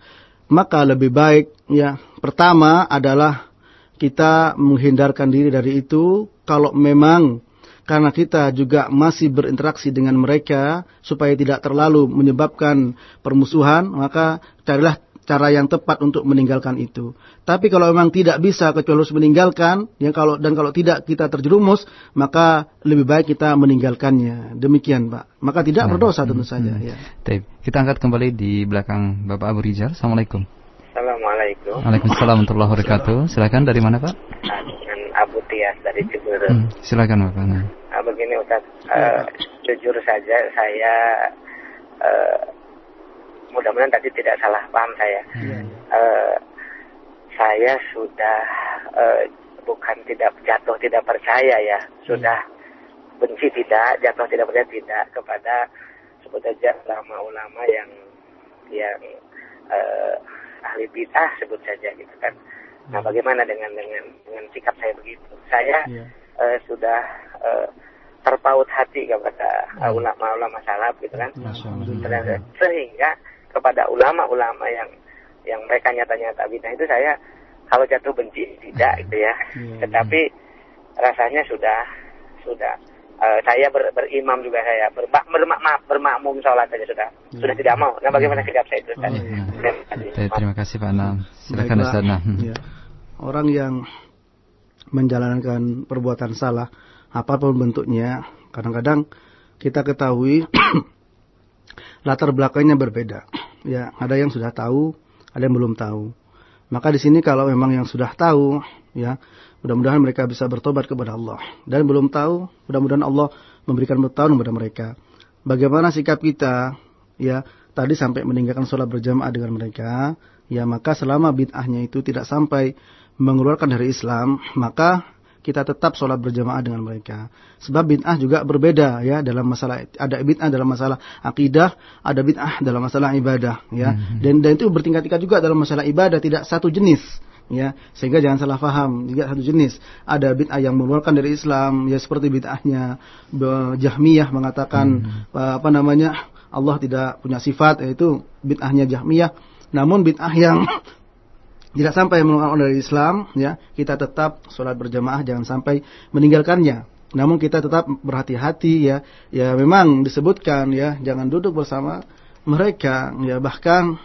maka lebih baik ya, pertama adalah kita menghindarkan diri dari itu. Kalau memang karena kita juga masih berinteraksi dengan mereka supaya tidak terlalu menyebabkan permusuhan, maka carilah cara yang tepat untuk meninggalkan itu. Tapi kalau memang tidak bisa kecuali harus meninggalkan, ya kalau dan kalau tidak kita terjerumus, maka lebih baik kita meninggalkannya. Demikian, Pak. Maka tidak nah, berdosa tentu hmm, saja. Hmm. Ya. Kita angkat kembali di belakang Bapak Abu Rizal. Assalamualaikum. Assalamualaikum. Waalaikumsalam warahmatullahi wabarakatuh. Silakan dari mana, Pak? Dengan Abu Tias dari Ciburu. Hmm, silakan, Bapak. Nah. nah begini, Ustaz. Uh, jujur saja saya uh, mudah-mudahan tadi tidak salah paham saya. Hmm. Uh, saya sudah uh, bukan tidak jatuh tidak percaya ya, sudah hmm. benci tidak, jatuh tidak percaya tidak kepada sebut saja ulama-ulama yang yang uh, ahli bid'ah sebut saja gitu kan. Nah, hmm. bagaimana dengan dengan dengan sikap saya begitu? Saya yeah. uh, sudah uh, terpaut hati kepada ulama-ulama salaf gitu kan. Sehingga kepada ulama-ulama yang yang mereka nyata-nyata bid'ah itu saya kalau jatuh benci tidak gitu ya. Hmm. Tetapi rasanya sudah sudah uh, saya ber, berimam juga saya bermak bermak bermakmum sholat saja sudah hmm. sudah tidak mau. Nah bagaimana hmm. sikap saya itu? Oh, iya. Terima kasih Pak Nam. Silakan Ustaz Nam. Ya. Orang yang menjalankan perbuatan salah apa pun bentuknya, kadang-kadang kita ketahui latar belakangnya berbeda. Ya, ada yang sudah tahu, ada yang belum tahu. Maka di sini kalau memang yang sudah tahu, ya, mudah-mudahan mereka bisa bertobat kepada Allah. Dan belum tahu, mudah-mudahan Allah memberikan pengetahuan kepada mereka. Bagaimana sikap kita, ya, tadi sampai meninggalkan sholat berjamaah dengan mereka, ya maka selama bid'ahnya itu tidak sampai mengeluarkan dari Islam, maka kita tetap sholat berjamaah dengan mereka. Sebab bid'ah juga berbeda ya dalam masalah ada bid'ah dalam masalah akidah, ada bid'ah dalam masalah ibadah ya. Hmm. Dan dan itu bertingkat-tingkat juga dalam masalah ibadah tidak satu jenis ya sehingga jangan salah paham juga satu jenis ada bid'ah yang mengeluarkan dari Islam ya seperti bid'ahnya Jahmiyah mengatakan hmm. apa namanya Allah tidak punya sifat yaitu bid'ahnya Jahmiyah namun bid'ah yang tidak sampai mengeluarkan dari Islam, ya kita tetap sholat berjamaah jangan sampai meninggalkannya. Namun kita tetap berhati-hati ya, ya memang disebutkan ya jangan duduk bersama mereka ya bahkan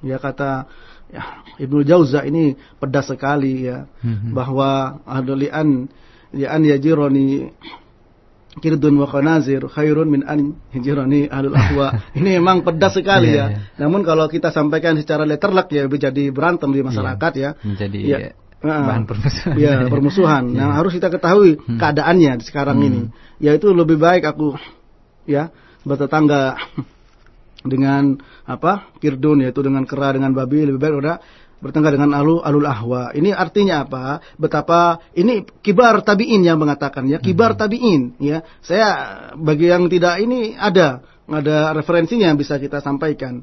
ya kata ya Ibnu Jauza ini pedas sekali ya mm -hmm. bahwa adlian lian yajironi kirdun wa khanazir khairun min an hijrani ahlul ahwa. Ini memang pedas sekali yeah, ya. Yeah. Namun kalau kita sampaikan secara letterlek ya menjadi berantem di masyarakat yeah. ya. Menjadi ya, bahan permusuhan. Ya, permusuhan. yeah. Yang harus kita ketahui hmm. keadaannya sekarang hmm. ini. Yaitu lebih baik aku ya bertetangga dengan apa? Kirdun yaitu dengan kera dengan babi lebih baik udah bertengkar dengan alu alul ahwa. Ini artinya apa? Betapa ini kibar tabiin yang mengatakan ya, kibar hmm. tabiin ya. Saya bagi yang tidak ini ada ada referensinya yang bisa kita sampaikan.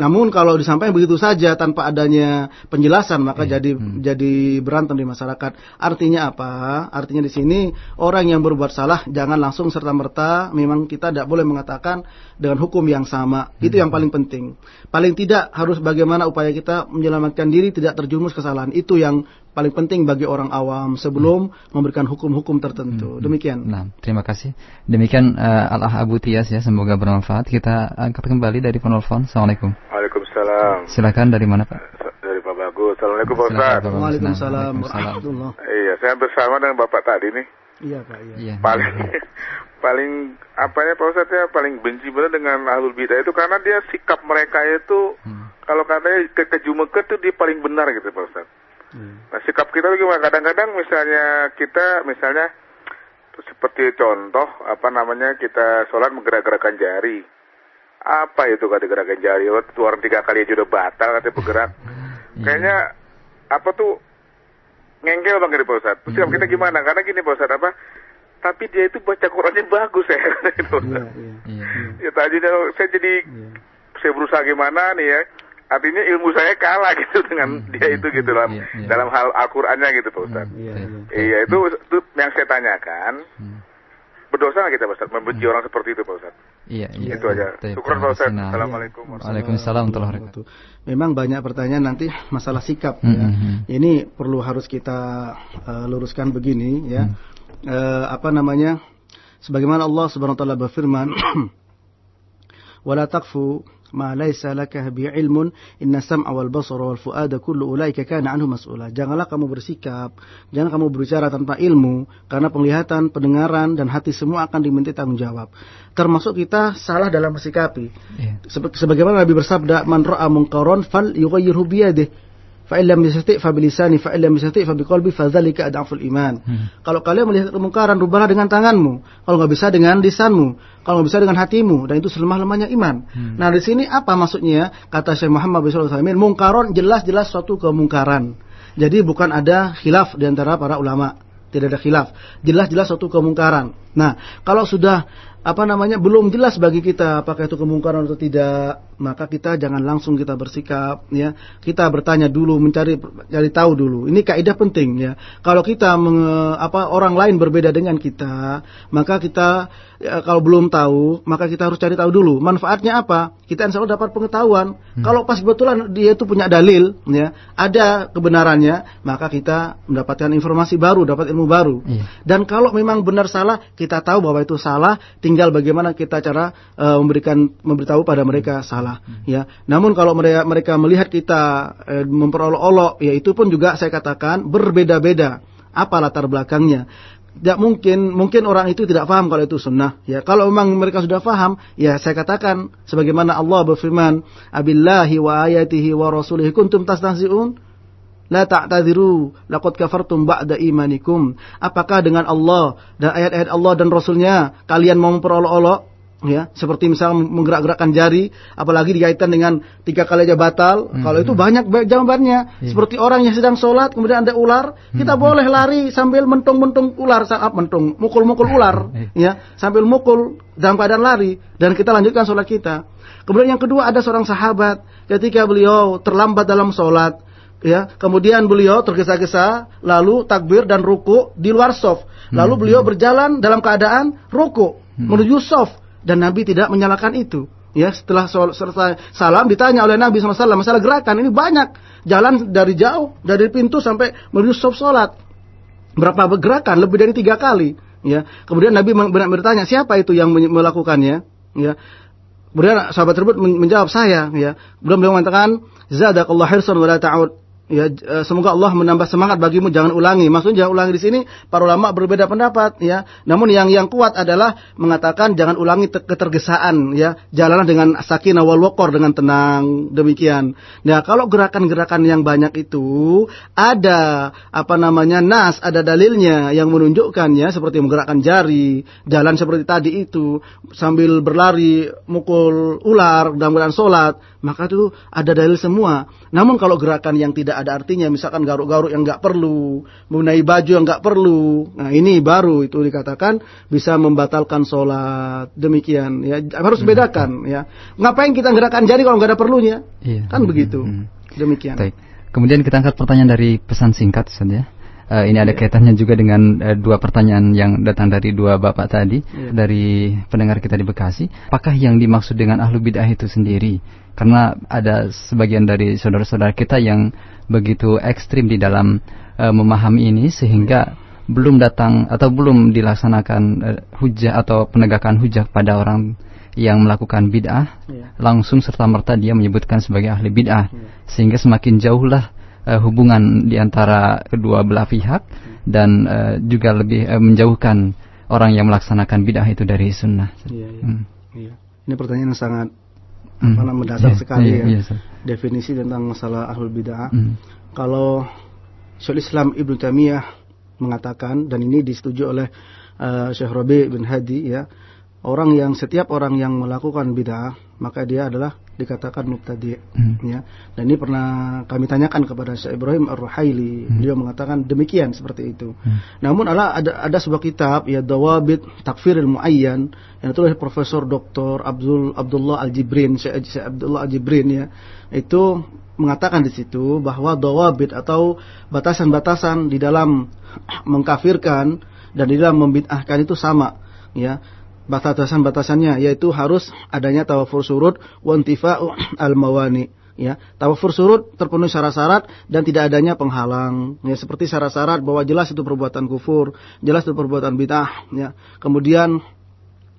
Namun kalau disampaikan begitu saja tanpa adanya penjelasan maka yeah. jadi hmm. jadi berantem di masyarakat. Artinya apa? Artinya di sini orang yang berbuat salah jangan langsung serta merta memang kita tidak boleh mengatakan dengan hukum yang sama. Hmm. Itu yang paling penting. Paling tidak harus bagaimana upaya kita menyelamatkan diri tidak terjumus kesalahan. Itu yang paling penting bagi orang awam sebelum hmm. memberikan hukum-hukum tertentu. Hmm. Demikian. Nah, terima kasih. Demikian uh, Al-Ah Abu Tias ya, semoga bermanfaat. Kita angkat kembali dari penelpon. Assalamualaikum. Waalaikumsalam. Silakan dari mana Pak? Dari Pak Bagus. Assalamualaikum Pak Ustaz. Waalaikumsalam. Iya, saya bersama dengan Bapak tadi nih. Iya Pak, iya. iya. Paling paling apa ya Pak Ustaz ya paling benci benar dengan ahlul bidah itu karena dia sikap mereka itu hmm. kalau katanya ke kejumeket itu dia paling benar gitu Pak Ustaz. Hmm. Nah sikap kita bagaimana? Kadang-kadang misalnya kita misalnya seperti contoh apa namanya kita sholat menggerak-gerakkan jari apa itu kata gerakan jari tuar tiga kali aja udah batal katanya bergerak iya. kayaknya apa tuh ngengkel bang dari Pak Ustadz terus kita gimana karena gini Pak Ustadz apa tapi dia itu baca Qurannya bagus ya gitu. Iya, iya, iya. ya tadi saya jadi iya. saya berusaha gimana nih ya artinya ilmu saya kalah gitu dengan hmm, dia itu gitu loh iya, iya. dalam hal Al-Qur'annya gitu Pak Ustadz. iya, iya. iya itu, itu yang saya tanyakan. Hmm berdosa nggak kita Pak Ustaz membenci hmm. orang seperti itu Pak Ustaz? Iya, iya. Itu aja. Syukur Pak Ustaz. Assalamualaikum Waalaikumsalam warahmatullahi wabarakatuh. Memang banyak pertanyaan nanti masalah sikap mm -hmm. ya. Hmm, hmm. Ini perlu harus kita uh, luruskan begini ya. Mm. Uh, apa namanya? Sebagaimana Allah Subhanahu wa taala berfirman, "Wala taqfu ma laisa laka bi ilmun inna sam'a wal basara wal fuada kullu ulaika kana anhu mas'ula. Janganlah kamu bersikap, jangan kamu berbicara tanpa ilmu karena penglihatan, pendengaran dan hati semua akan diminta tanggung jawab. Termasuk kita salah dalam bersikapi. Yeah. Sebagaimana Nabi bersabda, "Man ra'a munkaran fal yughayyirhu bi yadihi." Fa'illam yastati' fa bilisani fa'illam yastati' fa biqalbi fadzalika adaful iman. Hmm. Kalau kalian melihat kemungkaran rubahlah dengan tanganmu. Kalau nggak bisa dengan lisanmu. Kalau nggak bisa dengan hatimu dan itu selemah-lemahnya iman. Hmm. Nah, di sini apa maksudnya? Kata Syekh Muhammad bin Shalih mungkaron jelas-jelas suatu kemungkaran. Jadi bukan ada khilaf di antara para ulama. Tidak ada khilaf. Jelas-jelas suatu kemungkaran. Nah, kalau sudah apa namanya belum jelas bagi kita apakah itu kemungkaran atau tidak maka kita jangan langsung kita bersikap ya. Kita bertanya dulu mencari cari tahu dulu. Ini kaidah penting ya. Kalau kita menge, apa orang lain berbeda dengan kita maka kita ya, kalau belum tahu maka kita harus cari tahu dulu. Manfaatnya apa? Kita insya Allah dapat pengetahuan. Hmm. kalau pas kebetulan dia itu punya dalil ya ada kebenarannya maka kita mendapatkan informasi baru dapat ilmu baru. Iya. dan kalau memang benar salah kita tahu bahwa itu salah tinggal bagaimana kita cara uh, memberikan memberitahu pada mereka salah ya. Namun kalau mereka mereka melihat kita uh, memperolok-olok ya itu pun juga saya katakan berbeda-beda apa latar belakangnya tidak mungkin mungkin orang itu tidak paham kalau itu sunnah ya kalau memang mereka sudah paham ya saya katakan sebagaimana Allah berfirman abillahi wa ayatihi wa rasulihi kuntum tastahzi'un La ta'tadiru laqad kafartum ba'da imanikum. Apakah dengan Allah dan ayat-ayat Allah dan Rasulnya kalian mau memperolok-olok? Ya, seperti misalnya menggerak-gerakkan jari, apalagi dikaitkan dengan tiga kali aja batal. Hmm. Kalau itu banyak jawabannya. Yeah. Seperti orang yang sedang sholat, kemudian ada ular, hmm. kita boleh lari sambil mentung-mentung ular, saat mentung, mukul-mukul ular, ya, sambil mukul dalam keadaan lari, dan kita lanjutkan sholat kita. Kemudian yang kedua ada seorang sahabat, ketika beliau terlambat dalam sholat, ya kemudian beliau tergesa-gesa lalu takbir dan ruku di luar soft lalu hmm. beliau berjalan dalam keadaan ruku hmm. menuju soft dan Nabi tidak menyalakan itu. Ya setelah selesai salam ditanya oleh Nabi SAW masalah gerakan ini banyak. Jalan dari jauh dari pintu sampai menuju soft sholat berapa gerakan? Lebih dari tiga kali. Ya kemudian Nabi bertanya siapa itu yang melakukannya? Ya kemudian sahabat tersebut menjawab saya. Ya belum beliau mengatakan zadakallah hirsan wa la ta'ud Ya, eh, semoga Allah menambah semangat bagimu jangan ulangi. Maksudnya jangan ulangi di sini para ulama berbeda pendapat ya. Namun yang yang kuat adalah mengatakan jangan ulangi ketergesaan ya. Jalanlah dengan sakinah wal waqar dengan tenang demikian. Nah, kalau gerakan-gerakan yang banyak itu ada apa namanya nas, ada dalilnya yang menunjukkan ya seperti menggerakkan jari, jalan seperti tadi itu sambil berlari mukul ular dalam keadaan salat, maka itu ada dalil semua. Namun kalau gerakan yang tidak ada artinya. Misalkan garuk-garuk yang nggak perlu, mengenai baju yang nggak perlu. Nah ini baru itu dikatakan bisa membatalkan sholat. Demikian ya harus hmm. bedakan ya. Ngapain kita gerakan jari kalau nggak ada perlunya? Iya. Kan begitu. Hmm. Demikian. Baik. Kemudian kita angkat pertanyaan dari pesan singkat saja. Uh, ini ada kaitannya juga dengan uh, dua pertanyaan yang datang dari dua bapak tadi yeah. dari pendengar kita di Bekasi. Apakah yang dimaksud dengan ahlu bid'ah itu sendiri? Karena ada sebagian dari saudara-saudara kita yang begitu ekstrim di dalam uh, memahami ini sehingga belum datang atau belum dilaksanakan uh, hujah atau penegakan hujah pada orang yang melakukan bid'ah yeah. langsung serta merta dia menyebutkan sebagai ahli bid'ah yeah. sehingga semakin jauhlah uh, hubungan di antara kedua belah pihak dan uh, juga lebih uh, menjauhkan orang yang melaksanakan bid'ah itu dari sunnah. Iya, iya. Hmm. iya. Ini pertanyaan yang sangat hmm. apa mendasar yeah, sekali yeah, ya. Yeah, Definisi tentang masalah ahlul bid'ah. Hmm. Kalau Syaikhul Islam Ibnu Taimiyah mengatakan dan ini disetujui oleh uh, Syekh Rabi bin Hadi ya, orang yang setiap orang yang melakukan bid'ah maka dia adalah dikatakan mubtadi hmm. ya dan ini pernah kami tanyakan kepada Syekh Ibrahim Ar-Ruhaili hmm. beliau mengatakan demikian seperti itu hmm. namun ala ada ada sebuah kitab ya Dawabit Takfiril Muayyan yang ditulis Profesor Dr. Abdul Abdullah Al-Jibrin Syekh, Syekh Abdullah Al-Jibrin ya itu mengatakan di situ bahwa dawabit atau batasan-batasan di dalam mengkafirkan dan di dalam membid'ahkan itu sama ya batasan-batasannya yaitu harus adanya tawafur surut wa al-mawani ya. Tawafur surut terpenuhi syarat-syarat dan tidak adanya penghalang ya. Seperti syarat-syarat bahwa jelas itu perbuatan kufur jelas itu perbuatan bid'ah ya. Kemudian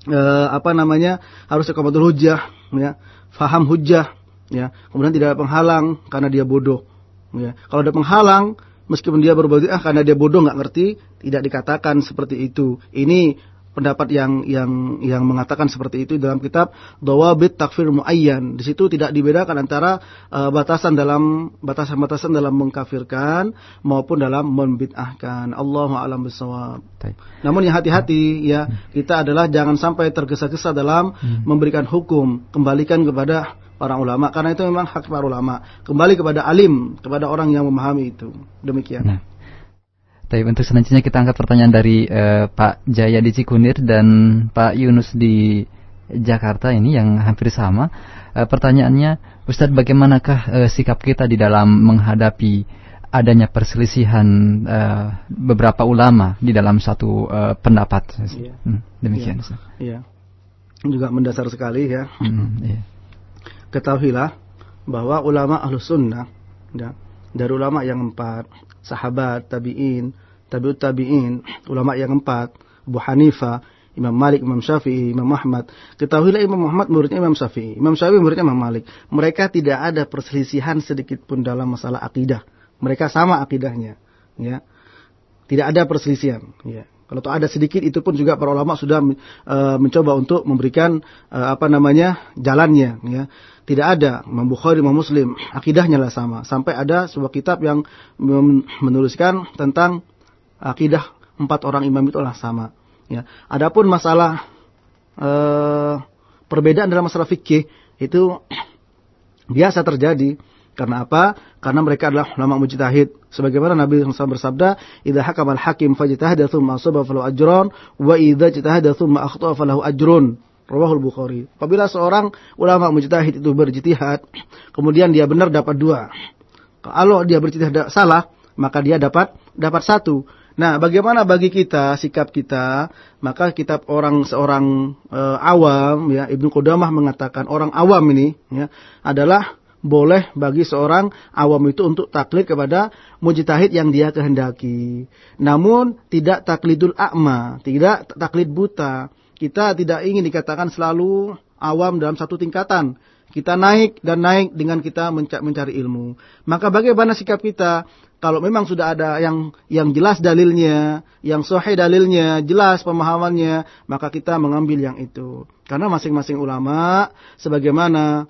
eh, apa namanya harus iqamatul hujjah ya. Faham hujjah ya. Kemudian tidak ada penghalang karena dia bodoh ya. Kalau ada penghalang meskipun dia berbuat bid'ah karena dia bodoh nggak ngerti tidak dikatakan seperti itu. Ini pendapat yang yang yang mengatakan seperti itu dalam kitab Dawabit Takfir Muayyan. Di situ tidak dibedakan antara uh, batasan dalam batasan-batasan dalam mengkafirkan maupun dalam membid'ahkan. Allahu a'lam bishawab. Namun yang hati-hati ya, kita adalah jangan sampai tergesa-gesa dalam hmm. memberikan hukum, kembalikan kepada para ulama karena itu memang hak para ulama. Kembali kepada alim, kepada orang yang memahami itu. Demikian. Nah. Tapi untuk selanjutnya kita angkat pertanyaan dari uh, Pak Jaya di Cikunir dan Pak Yunus di Jakarta ini yang hampir sama. Uh, pertanyaannya, Ustadz bagaimanakah uh, sikap kita di dalam menghadapi adanya perselisihan uh, beberapa ulama di dalam satu uh, pendapat? Iya. Hmm, demikian. Iya. iya. Juga mendasar sekali ya. Hmm, iya. Ketahuilah bahwa ulama ahlus sunnah ya, dari ulama yang empat sahabat, tabi'in, tabi'ut tabi'in, ulama yang empat, Abu Hanifah, Imam Malik, Imam Syafi'i, Imam Muhammad. Ketahuilah Imam Muhammad muridnya Imam Syafi'i. Imam Syafi'i muridnya Imam Malik. Mereka tidak ada perselisihan sedikit pun dalam masalah akidah. Mereka sama akidahnya. Ya. Tidak ada perselisihan. Ya. Kalau ada sedikit itu pun juga para ulama sudah uh, mencoba untuk memberikan uh, apa namanya jalannya. Ya tidak ada Imam Bukhari Imam Muslim akidahnya lah sama sampai ada sebuah kitab yang menuliskan tentang akidah empat orang imam itu lah sama ya adapun masalah eh, perbedaan dalam masalah fikih itu biasa terjadi karena apa? Karena mereka adalah ulama mujtahid. Sebagaimana Nabi SAW bersabda, "Idza hakama al-hakim fajtahada tsumma asaba falahu ajrun, wa idza ijtahada tsumma akhta'a falahu ajrun." Rawahul Bukhari. Apabila seorang ulama mujtahid itu berjitihad, kemudian dia benar dapat dua. Kalau dia berjitihad salah, maka dia dapat dapat satu. Nah, bagaimana bagi kita sikap kita? Maka kitab orang seorang e, awam ya Ibnu Qudamah mengatakan orang awam ini ya adalah boleh bagi seorang awam itu untuk taklid kepada mujtahid yang dia kehendaki. Namun tidak taklidul akma, tidak taklid buta. Kita tidak ingin dikatakan selalu awam dalam satu tingkatan. Kita naik dan naik dengan kita mencari ilmu. Maka bagaimana sikap kita? Kalau memang sudah ada yang yang jelas dalilnya, yang sahih dalilnya, jelas pemahamannya, maka kita mengambil yang itu. Karena masing-masing ulama sebagaimana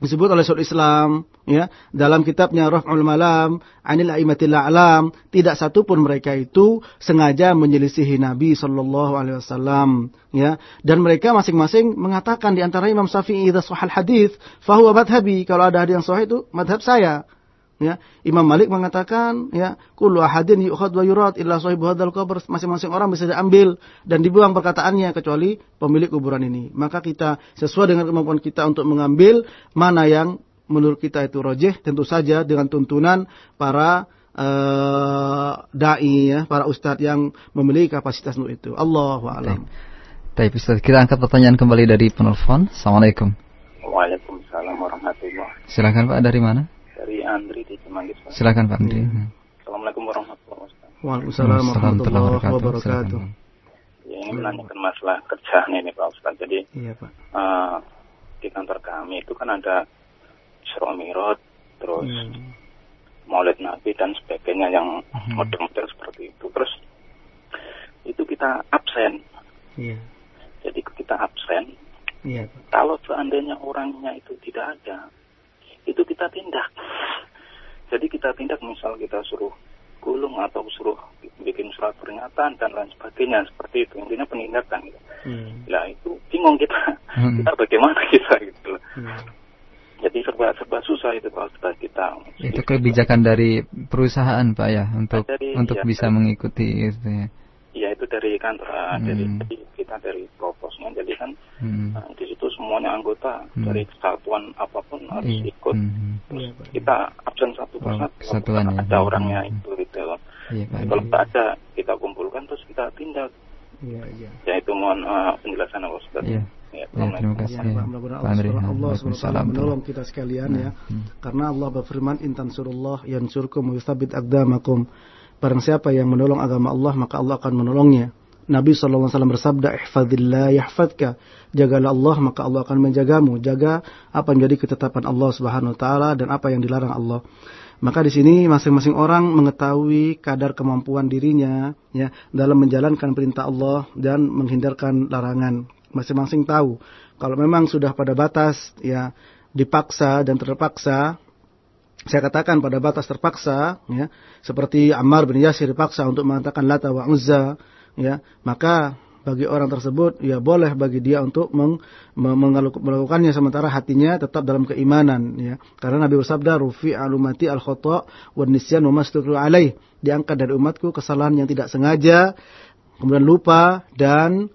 disebut oleh Syaikhul Islam ya dalam kitabnya Raf'ul Malam Anil Aimatil A'lam tidak satu pun mereka itu sengaja menyelisihi Nabi sallallahu alaihi wasallam ya. Dan mereka masing-masing mengatakan di antara Imam Syafi'i idza sahal hadis fahuwa madhhabi. Kalau ada hadis yang sahih itu madhab saya ya Imam Malik mengatakan ya kullu ahadin yu'khad wa yurad illa sahibu hadzal qabr masing-masing orang bisa diambil dan dibuang perkataannya kecuali pemilik kuburan ini maka kita sesuai dengan kemampuan kita untuk mengambil mana yang menurut kita itu rojeh tentu saja dengan tuntunan para uh, dai ya para ustadz yang memiliki kapasitas untuk itu Allahu a'lam. Baik, Ustaz, kita angkat pertanyaan kembali dari penelpon. Assalamualaikum. Waalaikumsalam warahmatullahi wabarakatuh. Silakan Pak, dari mana? Dari Andri di Cimanggis. Pak. Silakan Pak Andri. Hmm. Assalamualaikum warahmatullahi wabarakatuh. Waalaikumsalam warahmatullahi wabarakatuh. Ya, ini menanyakan masalah kerjaan ini Pak Ustaz. Jadi, iya, Pak. Uh, di kantor kami itu kan ada Isra Mirot, terus hmm. Maulid Nabi dan sebagainya yang hmm. model-model seperti itu. Terus itu kita absen. Iya. Jadi kita absen. Iya. Kalau seandainya orangnya itu tidak ada, itu kita tindak. Jadi kita tindak misal kita suruh gulung atau suruh bikin surat peringatan dan lain sebagainya seperti itu intinya penindakan gitu. Hmm. Nah itu bingung kita hmm. kita bagaimana kita gitu loh. Hmm. Jadi serba serba susah itu kalau setelah kita. Itu kebijakan dari perusahaan pak ya untuk dari, untuk ya, bisa dari, mengikuti itu ya. Ya dari kantor hmm. dari, kita dari proposnya jadi kan hmm. uh, di situ semuanya anggota hmm. dari kesatuan apa pun harus iya. ikut. Hmm. Terus iya, kita absen satu oh, persatu. Oh, kesatuan ya. Ada orangnya hmm. itu gitu loh. Iya, kalau tidak ada kita kumpulkan terus kita tindak. Iya iya. Ya itu mohon uh, penjelasan Allah Ustaz. Iya. Ya, ya, terima kasih. Ya, Andri. Allah SWT menolong kita sekalian ya. Hmm. Karena Allah berfirman, Intan surullah yansurkum wa yuthabit agdamakum. Barang siapa yang menolong agama Allah, maka Allah akan menolongnya. Nabi SAW bersabda, Ihfadillah yahfadka. Jagalah Allah, maka Allah akan menjagamu. Jaga apa yang menjadi ketetapan Allah Subhanahu Wa Taala dan apa yang dilarang Allah. Maka di sini masing-masing orang mengetahui kadar kemampuan dirinya ya dalam menjalankan perintah Allah dan menghindarkan larangan. Masing-masing tahu kalau memang sudah pada batas ya dipaksa dan terpaksa saya katakan pada batas terpaksa ya seperti Ammar bin Yasir dipaksa untuk mengatakan Lata wa Uzza ya maka bagi orang tersebut ya boleh bagi dia untuk meng, melakukannya sementara hatinya tetap dalam keimanan ya. Karena Nabi bersabda rufi alumati al khata wa nisyan wa alaih. Diangkat dari umatku kesalahan yang tidak sengaja kemudian lupa dan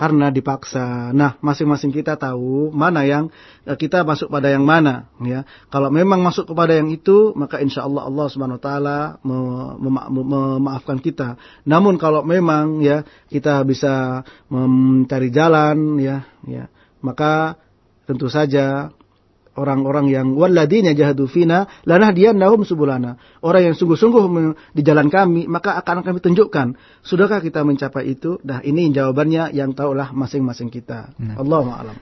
karena dipaksa. Nah, masing-masing kita tahu mana yang eh, kita masuk pada yang mana, ya. Kalau memang masuk kepada yang itu, maka insya Allah Allah Subhanahu Wa Taala memaafkan kita. Namun kalau memang ya kita bisa mencari jalan, ya, ya, maka tentu saja orang-orang yang walladzina jahadu fina lanahdiyannahum subulana. Orang yang sungguh-sungguh di jalan kami, maka akan kami tunjukkan. Sudahkah kita mencapai itu? Dah ini jawabannya yang tahulah masing-masing kita. Nah. Allah a'lam.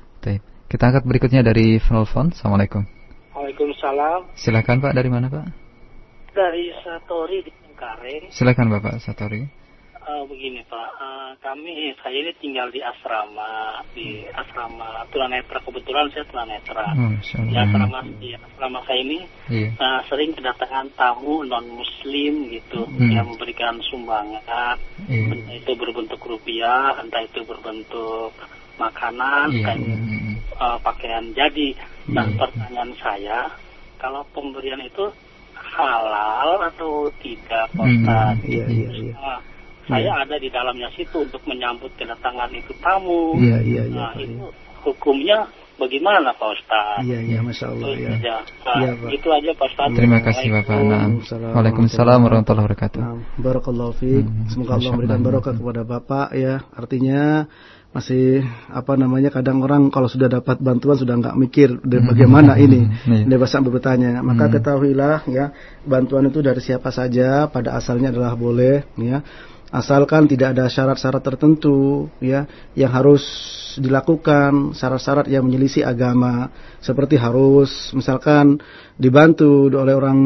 Kita angkat berikutnya dari telepon. Assalamualaikum. Waalaikumsalam. Silakan Pak, dari mana Pak? Dari Satori di Cengkareng. Silakan Bapak Satori uh, begini Pak, uh, kami saya ini tinggal di asrama di asrama tunanetra kebetulan saya tunanetra. Oh, di asrama di asrama saya ini yeah. Iya. uh, sering kedatangan tamu non Muslim gitu hmm. yang memberikan sumbangan, yeah. entah itu berbentuk rupiah, entah itu berbentuk makanan, yeah. dan uh, pakaian jadi. Nah yeah. pertanyaan saya, kalau pemberian itu halal atau tidak, Pak Hmm, iya, iya, iya. Nah, saya ada di dalamnya situ untuk menyambut kedatangan itu tamu. Iya, iya, iya. Nah, itu hukumnya bagaimana Pak Ustaz? Iya, iya, Masya Allah. Itu ya. aja. Nah, iya, Pak. Itu aja Pak Ustaz. Terima kasih Bapak. Nah, Waalaikumsalam warahmatullahi wabarakatuh. Nah, barakallahu fiik. Hmm, Semoga Allah memberikan barokah kepada Bapak ya. Artinya masih apa namanya kadang orang kalau sudah dapat bantuan sudah nggak mikir hmm. bagaimana hmm. ini hmm. dia sampai bertanya maka hmm. ketahuilah ya bantuan itu dari siapa saja pada asalnya adalah boleh ya asalkan tidak ada syarat-syarat tertentu ya yang harus dilakukan syarat-syarat yang menyelisih agama seperti harus misalkan dibantu oleh orang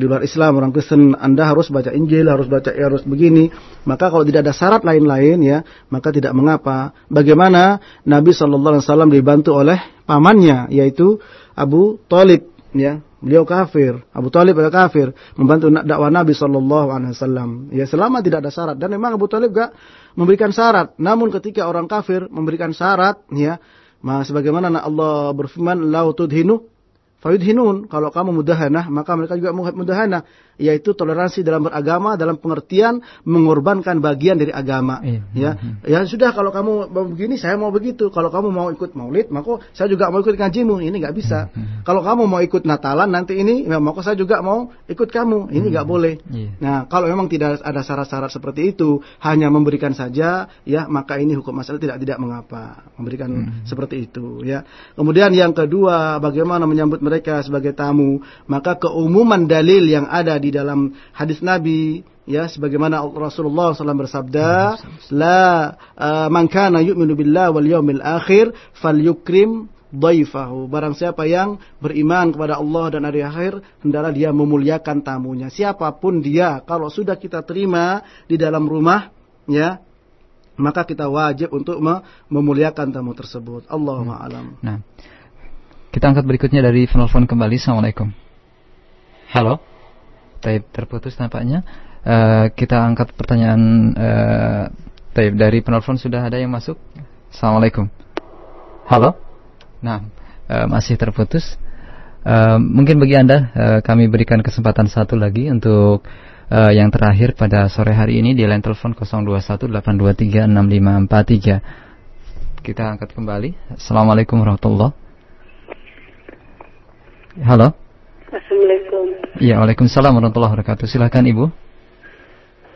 di luar Islam orang Kristen Anda harus baca Injil harus baca ya, harus begini maka kalau tidak ada syarat lain-lain ya maka tidak mengapa. Bagaimana Nabi Shallallahu Alaihi Wasallam dibantu oleh pamannya yaitu Abu Talib ya beliau kafir. Abu Talib adalah kafir. Membantu dakwah Nabi Shallallahu ya selama tidak ada syarat. Dan memang Abu Talib gak memberikan syarat. Namun ketika orang kafir memberikan syarat ya sebagaimana Allah berfirman lau tudhinu Fayudhinun, kalau kamu mudahanah, maka mereka juga mudahanah yaitu toleransi dalam beragama dalam pengertian mengorbankan bagian dari agama. Iya. ya. ya sudah kalau kamu mau begini saya mau begitu. Kalau kamu mau ikut maulid maka saya juga mau ikut ngajimu. Ini nggak bisa. Hmm. kalau kamu mau ikut natalan nanti ini ya, maka saya juga mau ikut kamu. Ini nggak boleh. iya. nah kalau memang tidak ada syarat-syarat seperti itu hanya memberikan saja ya maka ini hukum masalah tidak tidak mengapa memberikan hmm. seperti itu ya. Kemudian yang kedua bagaimana menyambut mereka sebagai tamu? Maka keumuman dalil yang ada di di dalam hadis Nabi ya sebagaimana Rasulullah SAW bersabda la uh, man kana yu'minu billahi wal yawmil akhir falyukrim dhaifahu. Barang siapa yang beriman kepada Allah dan hari akhir hendaklah dia memuliakan tamunya. Siapa pun dia kalau sudah kita terima di dalam rumah ya maka kita wajib untuk memuliakan tamu tersebut. Allahumma hmm. alam. Nah kita angkat berikutnya dari penelpon kembali. Assalamualaikum. Halo Taib terputus tampaknya. Uh, kita angkat pertanyaan uh, Taib dari penelpon sudah ada yang masuk. Assalamualaikum. Halo. Nah, uh, masih terputus. Uh, mungkin bagi anda uh, kami berikan kesempatan satu lagi untuk uh, yang terakhir pada sore hari ini di line telepon 0218236543. Kita angkat kembali. Assalamualaikum warahmatullahi. Halo. Assalamualaikum. Ya, Waalaikumsalam warahmatullahi wabarakatuh. Silakan Ibu.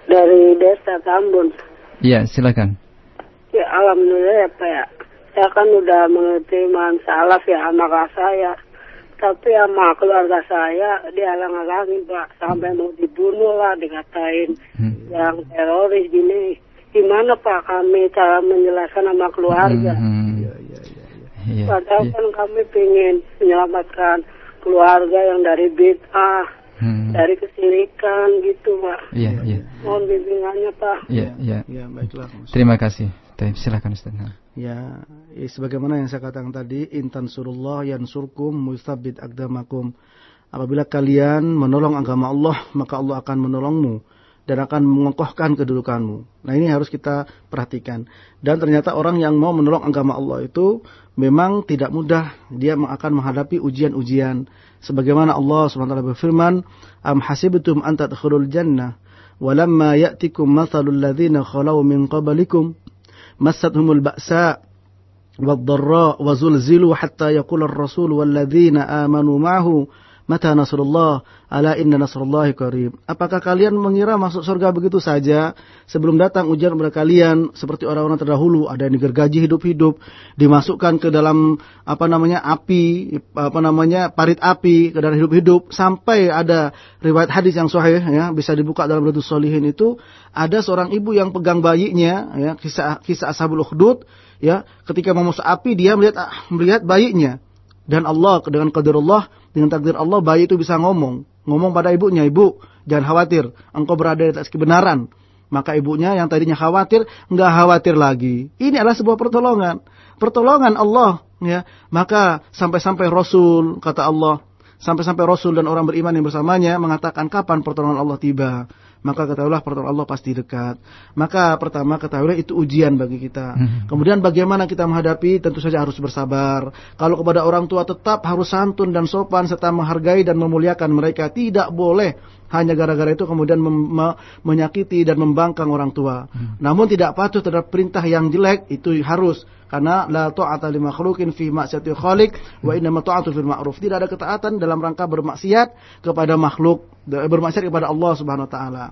Dari Desa Tambun. Iya, silakan. Ya, alhamdulillah ya Pak ya. Saya kan udah mengerti man salaf ya anak saya. Tapi sama keluarga saya dihalang-halangin Pak. Sampai mau dibunuh lah, dikatain hmm. yang teroris gini. Gimana Pak kami cara menjelaskan sama keluarga? Hmm. Ya, ya, ya, ya. Padahal ya. kan kami ingin menyelamatkan keluarga yang dari bid'ah, hmm. dari kesirikan gitu, Pak. Iya, iya. Mohon bimbingannya, Pak. Iya, iya. Ya, baiklah. Terima kasih. Silakan Ustaz. Ya, ya, sebagaimana yang saya katakan tadi, intan surullah yang surkum mustabid agdamakum. Apabila kalian menolong agama Allah, maka Allah akan menolongmu dan akan mengokohkan kedudukanmu. Nah ini harus kita perhatikan. Dan ternyata orang yang mau menolong agama Allah itu memang tidak mudah. Dia akan menghadapi ujian-ujian. Sebagaimana Allah SWT berfirman, Am hasibtum an tadkhulul jannah, walamma ya'tikum mathalul ladzina khalau min qablikum, massathumul ba'sa, والضراء وزلزلوا حتى يقول الرسول والذين آمنوا معه Mata nasrullah, ala inna nasrullahi qarib. Apakah kalian mengira masuk surga begitu saja? Sebelum datang ujian kepada kalian seperti orang-orang terdahulu ada yang digergaji hidup-hidup, dimasukkan ke dalam apa namanya api, apa namanya parit api ke dalam hidup-hidup. Sampai ada riwayat hadis yang sahih ya bisa dibuka dalam Riyadhus Shalihin itu ada seorang ibu yang pegang bayinya ya kisah kisah Ashabul Ukhdud ya ketika mau masuk api dia melihat melihat bayinya. Dan Allah dengan Allah dengan takdir Allah bayi itu bisa ngomong. Ngomong pada ibunya, ibu jangan khawatir, engkau berada di atas kebenaran. Maka ibunya yang tadinya khawatir, nggak khawatir lagi. Ini adalah sebuah pertolongan. Pertolongan Allah. ya Maka sampai-sampai Rasul, kata Allah, sampai-sampai Rasul dan orang beriman yang bersamanya mengatakan kapan pertolongan Allah tiba maka ketahuilah pertolongan Allah pasti dekat. Maka pertama ketahuilah itu ujian bagi kita. Hmm. Kemudian bagaimana kita menghadapi tentu saja harus bersabar. Kalau kepada orang tua tetap harus santun dan sopan serta menghargai dan memuliakan mereka. Tidak boleh hanya gara-gara itu kemudian menyakiti dan membangkang orang tua. Hmm. Namun tidak patuh terhadap perintah yang jelek itu harus karena la ta'ata li makhluqin fi ma'siyatil khaliq wa inna ta'atu fil ma'ruf. Tidak ada ketaatan dalam rangka bermaksiat kepada makhluk, bermaksiat kepada Allah Subhanahu wa taala.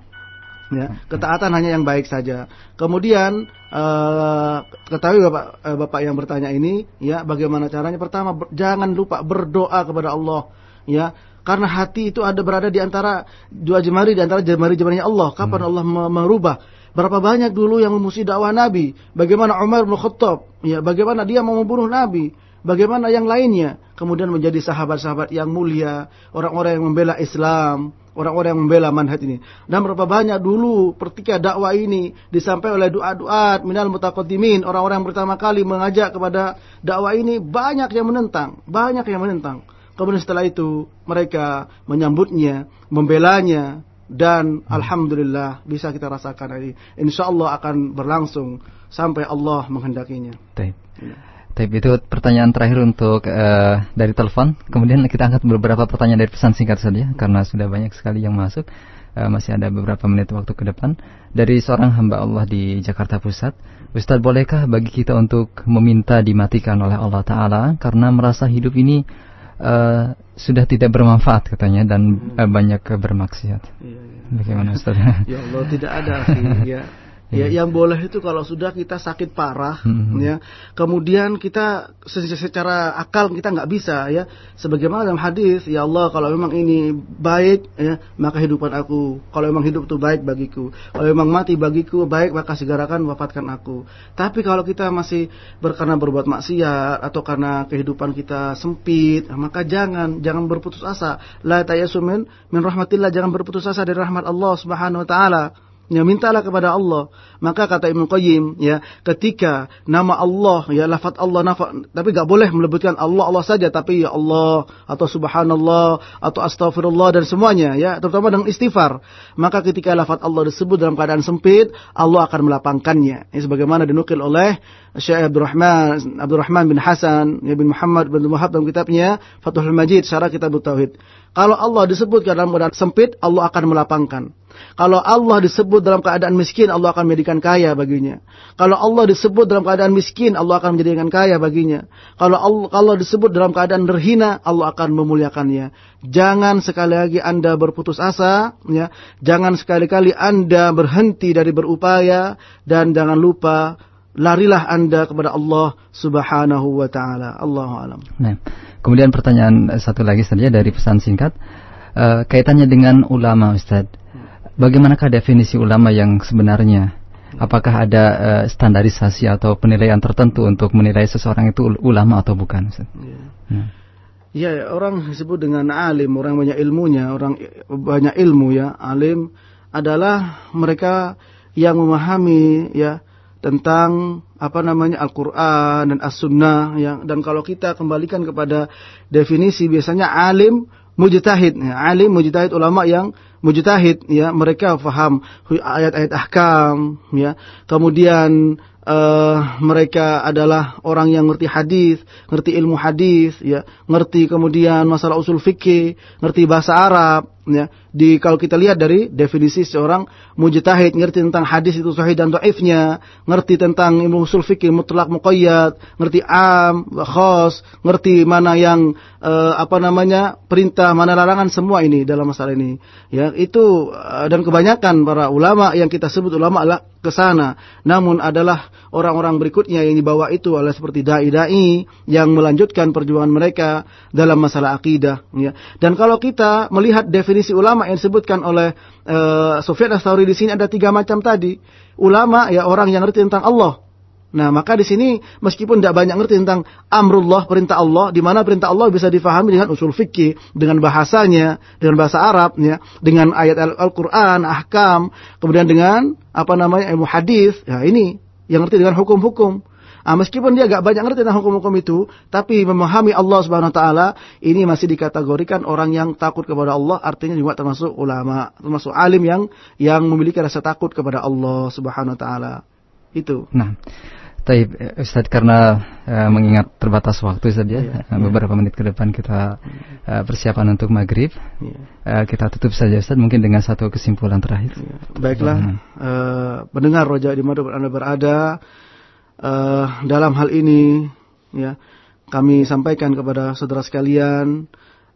Ya, ketaatan hanya yang baik saja. Kemudian uh, ketahui Bapak uh, Bapak yang bertanya ini ya bagaimana caranya? Pertama ber, jangan lupa berdoa kepada Allah ya karena hati itu ada berada di antara dua jemari di antara jemari-jemarinya Allah. Kapan hmm. Allah merubah? Berapa banyak dulu yang memusuhi dakwah Nabi? Bagaimana Umar bin Khattab? Ya, bagaimana dia mau membunuh Nabi? Bagaimana yang lainnya? Kemudian menjadi sahabat-sahabat yang mulia, orang-orang yang membela Islam, orang-orang yang membela manhaj ini. Dan berapa banyak dulu ketika dakwah ini disampaikan oleh doa-doa minal mutaqaddimin, orang-orang yang pertama kali mengajak kepada dakwah ini banyak yang menentang, banyak yang menentang. Kemudian setelah itu mereka menyambutnya, membelanya dan alhamdulillah bisa kita rasakan ini. Insya Allah akan berlangsung sampai Allah menghendakinya. Baik. Tapi itu pertanyaan terakhir untuk uh, dari telepon. Kemudian kita angkat beberapa pertanyaan dari pesan singkat saja karena sudah banyak sekali yang masuk. Uh, masih ada beberapa menit waktu ke depan. Dari seorang hamba Allah di Jakarta Pusat. Ustadz, bolehkah bagi kita untuk meminta dimatikan oleh Allah Ta'ala karena merasa hidup ini uh, sudah tidak bermanfaat katanya dan uh, banyak bermaksiat. Iya, iya. Bagaimana Ustaz? ya Allah tidak ada ya Ya, hmm. yang boleh itu kalau sudah kita sakit parah, hmm. ya, kemudian kita secara akal kita nggak bisa, ya, sebagaimana dalam hadis, ya Allah, kalau memang ini baik, ya, maka hidupan aku. Kalau memang hidup itu baik bagiku, kalau memang mati bagiku baik, maka segerakan wafatkan aku. Tapi kalau kita masih berkarena berbuat maksiat atau karena kehidupan kita sempit, maka jangan, jangan berputus asa. La tayasumin min rahmatillah, jangan berputus asa dari rahmat Allah Subhanahu Wa Taala. Ya mintalah kepada Allah. Maka kata Ibnu Qayyim ya, ketika nama Allah ya lafaz Allah nafa, tapi gak boleh menyebutkan Allah Allah saja tapi ya Allah atau subhanallah atau astagfirullah dan semuanya ya, terutama dengan istighfar. Maka ketika lafaz Allah disebut dalam keadaan sempit, Allah akan melapangkannya. Ini sebagaimana dinukil oleh Syekh Abdurrahman Abdurrahman bin Hasan ya bin Muhammad bin Wahab dalam kitabnya Fathul Majid Syarah Kitab Tauhid. Kalau Allah disebut dalam keadaan sempit, Allah akan melapangkan. Kalau Allah disebut dalam keadaan miskin, Allah akan menjadikan kaya baginya. Kalau Allah disebut dalam keadaan miskin, Allah akan menjadikan kaya baginya. Kalau Allah kalau disebut dalam keadaan terhina, Allah akan memuliakannya. Jangan sekali lagi Anda berputus asa, ya. Jangan sekali-kali Anda berhenti dari berupaya dan jangan lupa larilah Anda kepada Allah Subhanahu wa taala. Allahu alam. Nah, kemudian pertanyaan satu lagi saja dari pesan singkat. Uh, kaitannya dengan ulama Ustaz bagaimanakah definisi ulama yang sebenarnya? Apakah ada uh, standarisasi atau penilaian tertentu untuk menilai seseorang itu ulama atau bukan? Ya. Hmm. ya, orang disebut dengan alim, orang banyak ilmunya, orang banyak ilmu ya. Alim adalah mereka yang memahami ya tentang apa namanya Al-Qur'an dan As-Sunnah ya. Dan kalau kita kembalikan kepada definisi biasanya alim mujtahid ya. alim mujtahid ulama yang mujtahid ya mereka faham ayat-ayat ahkam ya. Kemudian uh, mereka adalah orang yang ngerti hadis, ngerti ilmu hadis, ya, ngerti kemudian masalah usul fikih, ngerti bahasa Arab, ya. Di kalau kita lihat dari definisi seorang mujtahid, ngerti tentang hadis itu sahih dan dhaifnya, ngerti tentang ilmu usul fikih mutlak muqayyad, ngerti am, khas, ngerti mana yang uh, apa namanya perintah, mana larangan semua ini dalam masalah ini. Ya, itu uh, dan kebanyakan para ulama yang kita sebut ulama adalah ke sana. Namun adalah orang-orang berikutnya yang dibawa itu adalah seperti dai-dai yang melanjutkan perjuangan mereka dalam masalah akidah. Ya. Dan kalau kita melihat definisi ulama yang disebutkan oleh uh, Sufyan Ats-Tsauri di sini ada tiga macam tadi. Ulama ya orang yang ngerti tentang Allah. Nah, maka di sini meskipun tidak banyak ngerti tentang amrullah, perintah Allah, di mana perintah Allah bisa difahami dengan usul fikih, dengan bahasanya, dengan bahasa Arab, ya, dengan ayat Al-Qur'an, ahkam, kemudian dengan apa namanya ilmu hadis. Ya, ini yang ngerti dengan hukum-hukum. Nah, meskipun dia agak banyak ngerti tentang hukum-hukum itu, tapi memahami Allah Subhanahu wa taala, ini masih dikategorikan orang yang takut kepada Allah, artinya juga termasuk ulama, termasuk alim yang yang memiliki rasa takut kepada Allah Subhanahu wa taala. Itu. Nah, Taib, eh, Ustaz karena uh, mengingat terbatas waktu Ustaz ya, yeah, beberapa menit ke depan kita uh, persiapan untuk maghrib. Yeah. Uh, kita tutup saja Ustaz mungkin dengan satu kesimpulan terakhir. Yeah. Baiklah, hmm. uh, mendengar roja di mana Anda berada uh, dalam hal ini ya kami sampaikan kepada saudara sekalian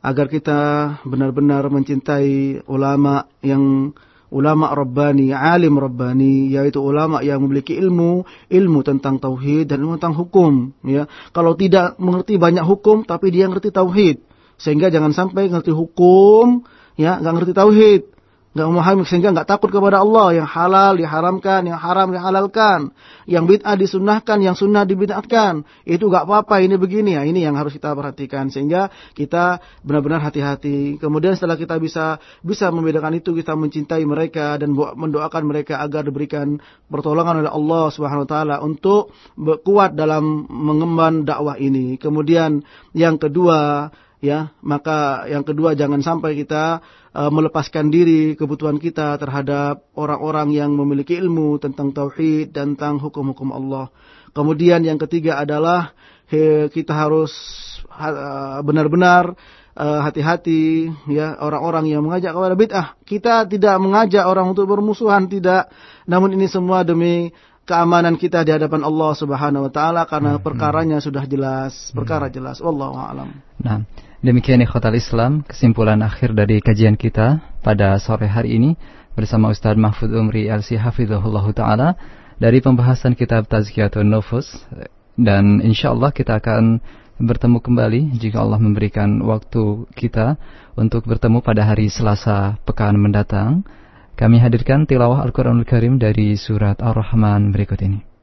agar kita benar-benar mencintai ulama yang ulama rabbani, alim rabbani, yaitu ulama yang memiliki ilmu, ilmu tentang tauhid dan ilmu tentang hukum, ya. Kalau tidak mengerti banyak hukum tapi dia ngerti tauhid, sehingga jangan sampai ngerti hukum, ya, nggak ngerti tauhid nggak memahami sehingga nggak takut kepada Allah. Yang halal diharamkan yang haram dihalalkan. Yang bid'ah disunahkan yang sunnah dibid'ahkan itu nggak apa-apa ini begini. Ya ini yang harus kita perhatikan sehingga kita benar-benar hati-hati. Kemudian setelah kita bisa bisa membedakan itu kita mencintai mereka dan mendoakan mereka agar diberikan pertolongan oleh Allah Subhanahu wa taala untuk kuat dalam mengemban dakwah ini. Kemudian yang kedua ya maka yang kedua jangan sampai kita melepaskan diri kebutuhan kita terhadap orang-orang yang memiliki ilmu tentang tauhid dan tentang hukum-hukum Allah. Kemudian yang ketiga adalah kita harus benar-benar uh, hati-hati ya orang-orang yang mengajak kepada bid'ah. Kita tidak mengajak orang untuk bermusuhan tidak, namun ini semua demi keamanan kita di hadapan Allah Subhanahu wa taala karena hmm. perkaranya sudah jelas, perkara hmm. jelas. Wallahu a'lam. Nah, demikian ikhwatal Islam, kesimpulan akhir dari kajian kita pada sore hari ini bersama Ustaz Mahfud Umri LC Hafizahullah taala dari pembahasan kitab Tazkiyatun Nufus dan insyaallah kita akan bertemu kembali jika Allah memberikan waktu kita untuk bertemu pada hari Selasa pekan mendatang. Kami hadirkan tilawah Al-Quranul Karim dari surat Ar-Rahman berikut ini.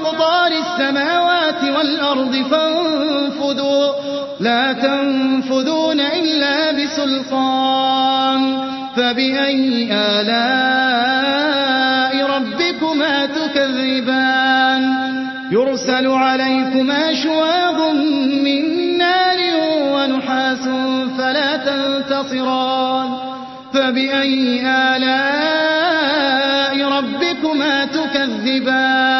أقطار السماوات والأرض فانفذوا. لا تنفذون إلا بسلطان. فبأي آلاء ربكما تكذبان؟ يرسل عليكما شواظ من نار ونحاس فلا تنتصران. فبأي آلاء ربكما تكذبان؟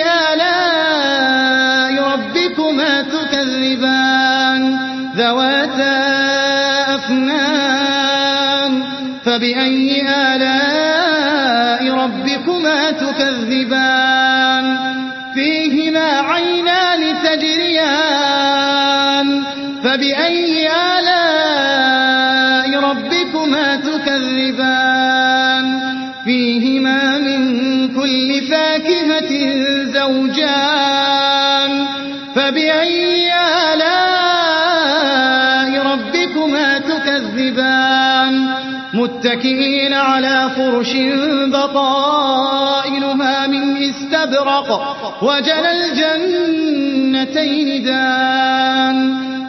فبأي آلاء ربكما تكذبان؟ فيهما من كل فاكهة زوجان. فبأي آلاء ربكما تكذبان؟ متكئين على فرش بطائنها من استبرق وجنى الجنتين دان.